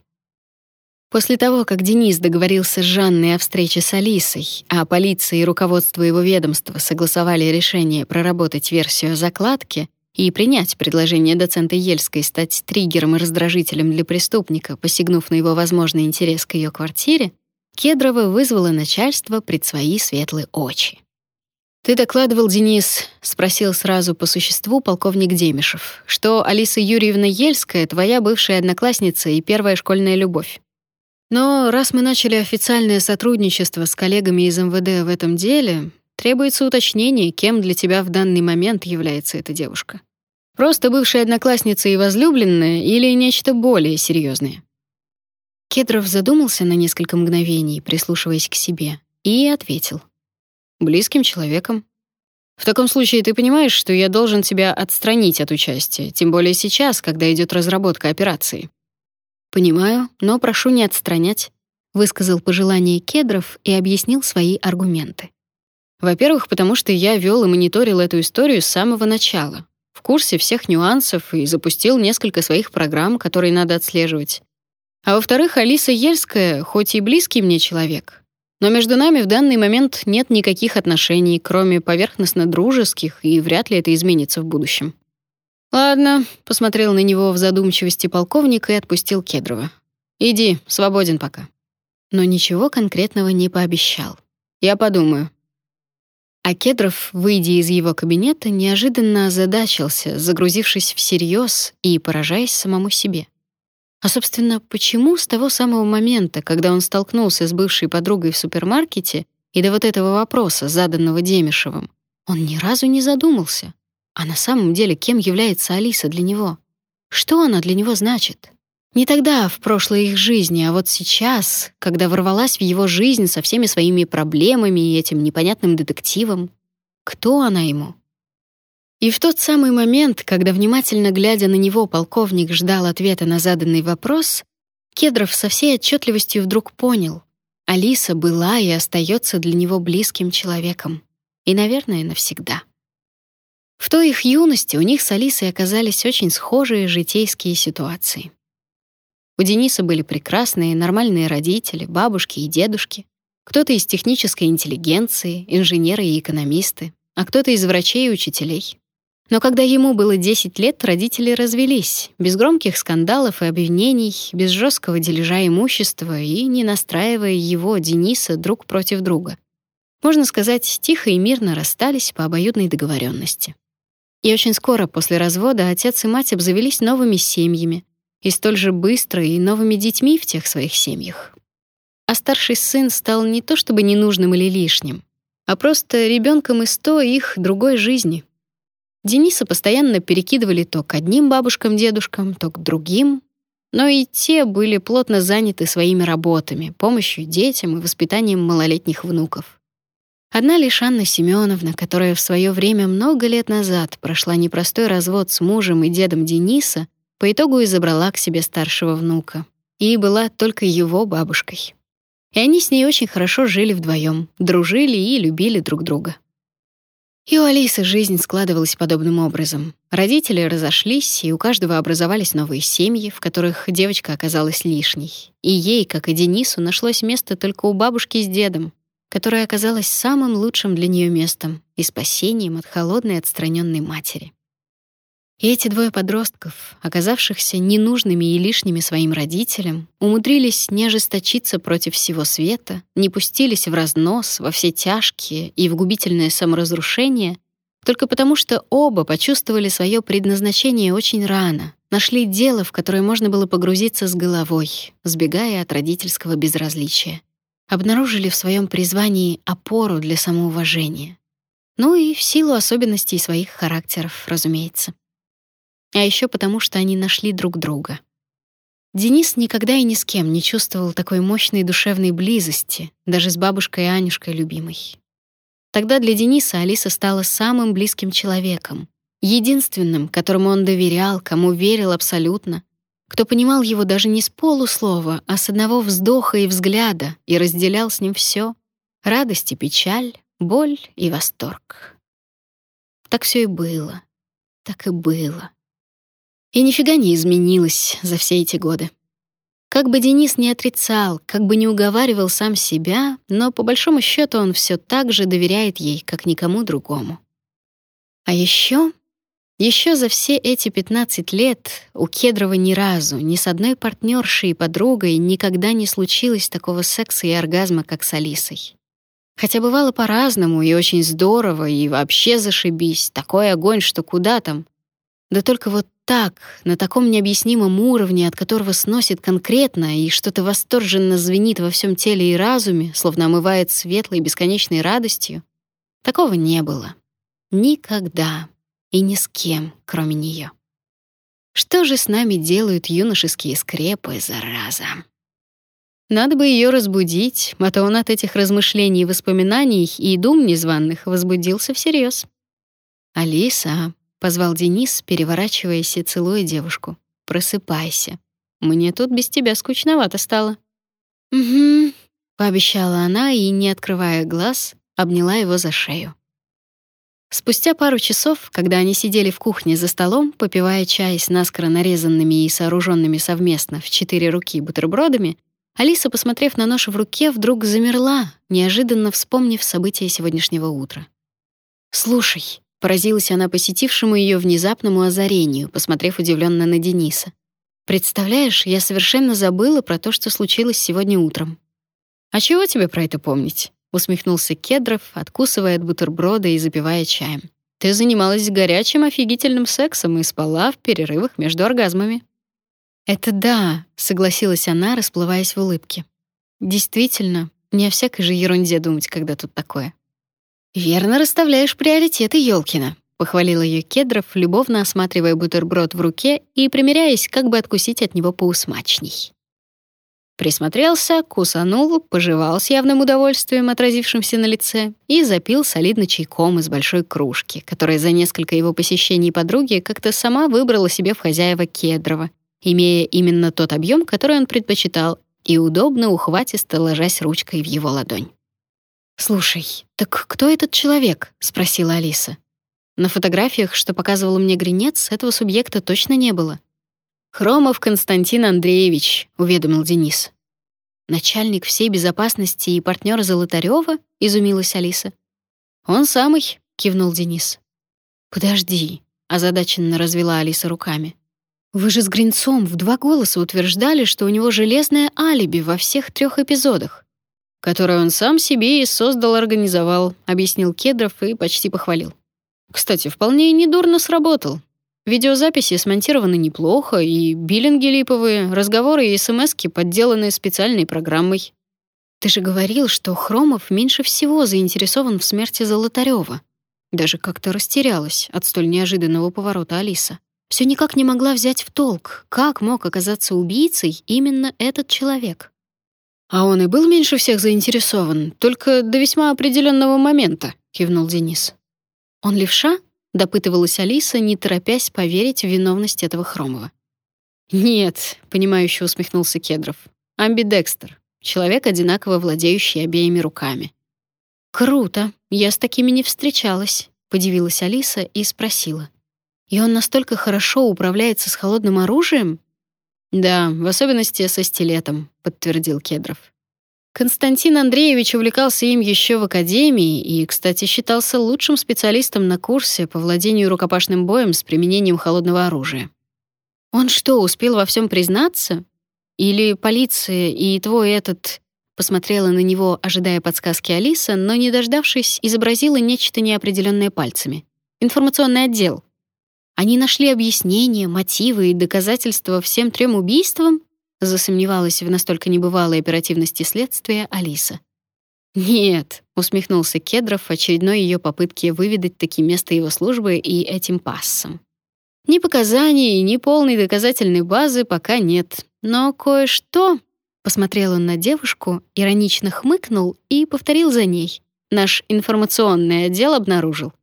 После того, как Денис договорился с Жанной о встрече с Алисой, а полиция и руководство его ведомства согласовали решение проработать версию о закладке и принять предложение доцента Ельской стать триггером и раздражителем для преступника, посягнув на его возможный интерес к ее квартире, Кедрова вызвала начальство пред свои светлые очи. «Ты докладывал, Денис?» — спросил сразу по существу полковник Демишев, что Алиса Юрьевна Ельская — твоя бывшая одноклассница и первая школьная любовь. Но раз мы начали официальное сотрудничество с коллегами из МВД в этом деле, требуется уточнение, кем для тебя в данный момент является эта девушка. Просто бывшая одноклассница и возлюбленная или нечто более серьезное? Кедров задумался на несколько мгновений, прислушиваясь к себе, и ответил. «Близким человеком. В таком случае ты понимаешь, что я должен тебя отстранить от участия, тем более сейчас, когда идет разработка операции. «Понимаю, но прошу не отстранять», — высказал пожелание Кедров и объяснил свои аргументы. «Во-первых, потому что я вел и мониторил эту историю с самого начала, в курсе всех нюансов и запустил несколько своих программ, которые надо отслеживать. А во-вторых, Алиса Ельская, хоть и близкий мне человек, но между нами в данный момент нет никаких отношений, кроме поверхностно-дружеских, и вряд ли это изменится в будущем. «Ладно», — посмотрел на него в задумчивости полковник и отпустил Кедрова. «Иди, свободен пока». Но ничего конкретного не пообещал. «Я подумаю». А Кедров, выйдя из его кабинета, неожиданно озадачился, загрузившись всерьез и поражаясь самому себе. А, собственно, почему с того самого момента, когда он столкнулся с бывшей подругой в супермаркете, и до вот этого вопроса, заданного Демишевым, он ни разу не задумался, а на самом деле кем является Алиса для него? Что она для него значит? Не тогда, в прошлой их жизни, а вот сейчас, когда ворвалась в его жизнь со всеми своими проблемами и этим непонятным детективом. Кто она ему? И в тот самый момент, когда, внимательно глядя на него, полковник ждал ответа на заданный вопрос, Кедров со всей отчетливостью вдруг понял — Алиса была и остается для него близким человеком. И, наверное, навсегда. В той их юности у них с Алисой оказались очень схожие житейские ситуации. У Дениса были прекрасные, нормальные родители, бабушки и дедушки. Кто-то из технической интеллигенции, инженеры и экономисты, а кто-то из врачей и учителей. Но когда ему было 10 лет, родители развелись, без громких скандалов и обвинений, без жесткого дележа имущества и не настраивая его, Дениса, друг против друга. Можно сказать, тихо и мирно расстались по обоюдной договоренности. И очень скоро после развода отец и мать обзавелись новыми семьями, и столь же быстро и новыми детьми в тех своих семьях. А старший сын стал не то чтобы ненужным или лишним, а просто ребенком из той их другой жизни. Дениса постоянно перекидывали то к одним бабушкам-дедушкам, то к другим, но и те были плотно заняты своими работами, помощью детям и воспитанием малолетних внуков. Одна лишь Анна Семеновна, которая в свое время много лет назад прошла непростой развод с мужем и дедом Дениса, по итогу и забрала к себе старшего внука. И была только его бабушкой. И они с ней очень хорошо жили вдвоем, дружили и любили друг друга. И у Алисы жизнь складывалась подобным образом. Родители разошлись, и у каждого образовались новые семьи, в которых девочка оказалась лишней. И ей, как и Денису, нашлось место только у бабушки с дедом, которое оказалось самым лучшим для нее местом и спасением от холодной отстраненной матери. И эти двое подростков, оказавшихся ненужными и лишними своим родителям, умудрились не ожесточиться против всего света, не пустились в разнос, во все тяжкие и в губительное саморазрушение, только потому что оба почувствовали свое предназначение очень рано, нашли дело, в которое можно было погрузиться с головой, сбегая от родительского безразличия обнаружили в своем призвании опору для самоуважения. Ну и в силу особенностей своих характеров, разумеется. А еще потому, что они нашли друг друга. Денис никогда и ни с кем не чувствовал такой мощной душевной близости, даже с бабушкой Анюшкой любимой. Тогда для Дениса Алиса стала самым близким человеком, единственным, которому он доверял, кому верил абсолютно, кто понимал его даже не с полуслова, а с одного вздоха и взгляда и разделял с ним все — радость и печаль, боль и восторг. Так все и было, так и было. И нифига не изменилось за все эти годы. Как бы Денис не отрицал, как бы не уговаривал сам себя, но по большому счету он все так же доверяет ей, как никому другому. А еще, еще за все эти 15 лет у Кедрова ни разу, ни с одной партнершей и подругой никогда не случилось такого секса и оргазма, как с Алисой. Хотя бывало по-разному и очень здорово, и вообще зашибись, такой огонь, что куда там. Да только вот так, на таком необъяснимом уровне, от которого сносит конкретно и что-то восторженно звенит во всем теле и разуме, словно омывает светлой бесконечной радостью, такого не было. Никогда и ни с кем, кроме нее. Что же с нами делают юношеские скрепы, зараза? Надо бы ее разбудить, а то он от этих размышлений и воспоминаний и дум незваных возбудился всерьез. «Алиса», — позвал Денис, переворачиваясь и целуя девушку, — «просыпайся. Мне тут без тебя скучновато стало». «Угу», — пообещала она и, не открывая глаз, обняла его за шею. Спустя пару часов, когда они сидели в кухне за столом, попивая чай с наскоро нарезанными и сооруженными совместно в четыре руки бутербродами, Алиса, посмотрев на нож в руке, вдруг замерла, неожиданно вспомнив события сегодняшнего утра. «Слушай», — поразилась она посетившему ее внезапному озарению, посмотрев удивленно на Дениса. «Представляешь, я совершенно забыла про то, что случилось сегодня утром». «А чего тебе про это помнить?» — усмехнулся Кедров, откусывая от бутерброда и запивая чаем. «Ты занималась горячим офигительным сексом и спала в перерывах между оргазмами». «Это да», — согласилась она, расплываясь в улыбке. «Действительно, не о всякой же ерунде думать, когда тут такое». «Верно расставляешь приоритеты, Ёлкина», — похвалил ее Кедров, любовно осматривая бутерброд в руке и примеряясь, как бы откусить от него поусмачней. Присмотрелся, кусанул, пожевал с явным удовольствием, отразившимся на лице, и запил солидно чайком из большой кружки, которая за несколько его посещений подруги как-то сама выбрала себе в хозяева Кедрова имея именно тот объем, который он предпочитал, и удобно ухватисто ложась ручкой в его ладонь. «Слушай, так кто этот человек?» — спросила Алиса. На фотографиях, что показывал мне Гринец, этого субъекта точно не было. «Хромов Константин Андреевич», — уведомил Денис. «Начальник всей безопасности и партнер Золотарёва?» — изумилась Алиса. «Он самый», — кивнул Денис. «Подожди», — озадаченно развела Алиса руками. Вы же с Гринцом в два голоса утверждали, что у него железное алиби во всех трех эпизодах, которое он сам себе и создал, организовал, объяснил Кедров и почти похвалил. Кстати, вполне недурно сработал. Видеозаписи смонтированы неплохо, и биллинги липовые, разговоры и смски подделаны специальной программой. Ты же говорил, что Хромов меньше всего заинтересован в смерти Золотарёва. Даже как-то растерялась от столь неожиданного поворота Алиса. Все никак не могла взять в толк, как мог оказаться убийцей именно этот человек. А он и был меньше всех заинтересован, только до весьма определенного момента, кивнул Денис. Он левша? допытывалась Алиса, не торопясь поверить в виновность этого Хромова. Нет, понимающе усмехнулся Кедров. Амбидекстер, человек одинаково владеющий обеими руками. Круто. Я с такими не встречалась, подивилась Алиса и спросила: и он настолько хорошо управляется с холодным оружием? Да, в особенности со стилетом, подтвердил Кедров. Константин Андреевич увлекался им еще в академии и, кстати, считался лучшим специалистом на курсе по владению рукопашным боем с применением холодного оружия. Он что, успел во всем признаться? Или полиция и твой этот посмотрела на него, ожидая подсказки Алиса, но не дождавшись, изобразила нечто неопределенное пальцами. Информационный отдел. Они нашли объяснение, мотивы и доказательства всем трем убийствам? Засомневалась в настолько небывалой оперативности следствия Алиса. Нет, усмехнулся Кедров в очередной ее попытке выведать таки место его службы и этим пассом. Ни показаний, ни полной доказательной базы пока нет, но кое-что посмотрел он на девушку, иронично хмыкнул и повторил за ней. Наш информационный отдел обнаружил.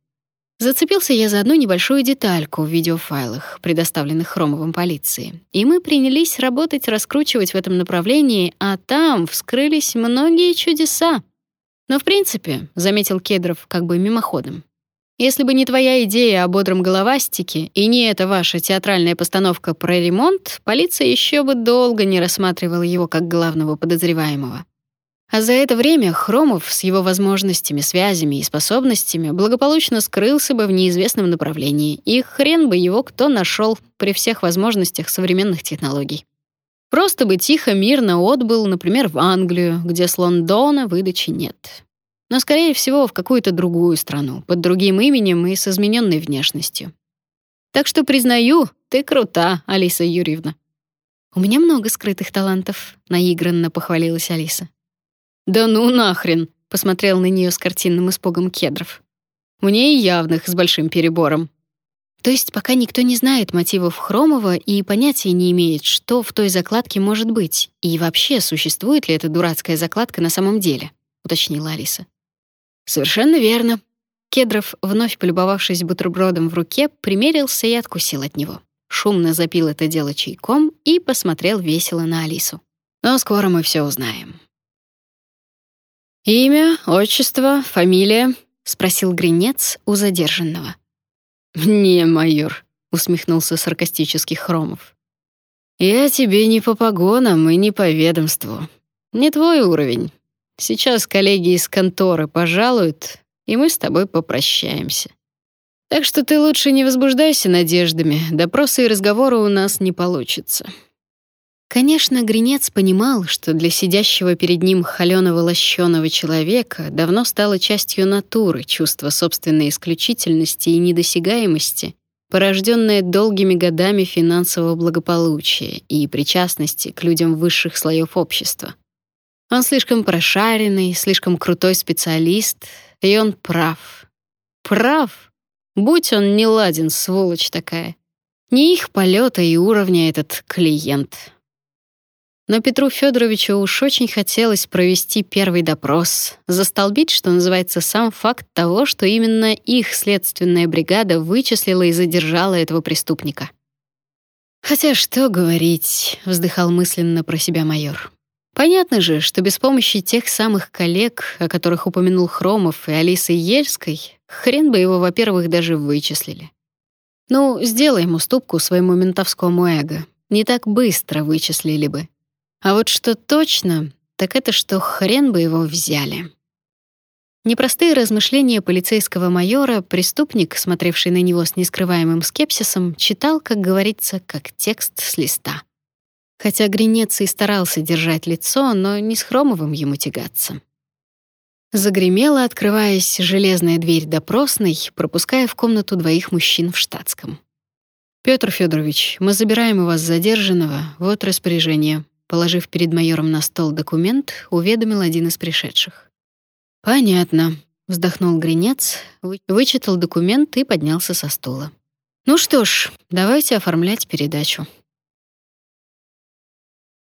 Зацепился я за одну небольшую детальку в видеофайлах, предоставленных Хромовым полиции. И мы принялись работать, раскручивать в этом направлении, а там вскрылись многие чудеса. Но в принципе, заметил Кедров как бы мимоходом. Если бы не твоя идея о бодром головастике и не эта ваша театральная постановка про ремонт, полиция еще бы долго не рассматривала его как главного подозреваемого. А за это время Хромов с его возможностями, связями и способностями благополучно скрылся бы в неизвестном направлении, и хрен бы его кто нашел при всех возможностях современных технологий. Просто бы тихо, мирно отбыл, например, в Англию, где с Лондона выдачи нет но, скорее всего, в какую-то другую страну, под другим именем и с измененной внешностью. Так что признаю, ты крута, Алиса Юрьевна. У меня много скрытых талантов, наигранно похвалилась Алиса. Да ну нахрен, посмотрел на нее с картинным испугом Кедров. Мне и явных с большим перебором. То есть пока никто не знает мотивов Хромова и понятия не имеет, что в той закладке может быть, и вообще существует ли эта дурацкая закладка на самом деле, уточнила Алиса. Совершенно верно. Кедров, вновь полюбовавшись бутербродом в руке, примерился и откусил от него. Шумно запил это дело чайком и посмотрел весело на Алису. Но скоро мы все узнаем. Имя, отчество, фамилия, спросил Гринец у задержанного. Не, майор, усмехнулся саркастически Хромов. Я тебе не по погонам и не по ведомству. Не твой уровень. Сейчас коллеги из конторы пожалуют, и мы с тобой попрощаемся. Так что ты лучше не возбуждайся надеждами, допросы и разговоры у нас не получится. Конечно, Гринец понимал, что для сидящего перед ним холёного лощеного человека давно стало частью натуры чувство собственной исключительности и недосягаемости, порожденное долгими годами финансового благополучия и причастности к людям высших слоев общества. Он слишком прошаренный, слишком крутой специалист, и он прав. Прав. Будь он не ладен, сволочь такая. Не их полета и уровня этот клиент. Но Петру Федоровичу уж очень хотелось провести первый допрос, застолбить, что называется, сам факт того, что именно их следственная бригада вычислила и задержала этого преступника. Хотя что говорить, вздыхал мысленно про себя майор. Понятно же, что без помощи тех самых коллег, о которых упомянул Хромов и Алисы Ельской, хрен бы его, во-первых, даже вычислили. Ну, сделаем уступку своему ментовскому эго. Не так быстро вычислили бы. А вот что точно, так это что хрен бы его взяли. Непростые размышления полицейского майора преступник, смотревший на него с нескрываемым скепсисом, читал, как говорится, как текст с листа. Хотя Гринец и старался держать лицо, но не с Хромовым ему тягаться. Загремела, открываясь, железная дверь допросной, пропуская в комнату двоих мужчин в штатском. Петр Федорович, мы забираем у вас задержанного. Вот распоряжение. Положив перед майором на стол документ, уведомил один из пришедших. Понятно, вздохнул Гринец, вычитал документ и поднялся со стула. Ну что ж, давайте оформлять передачу.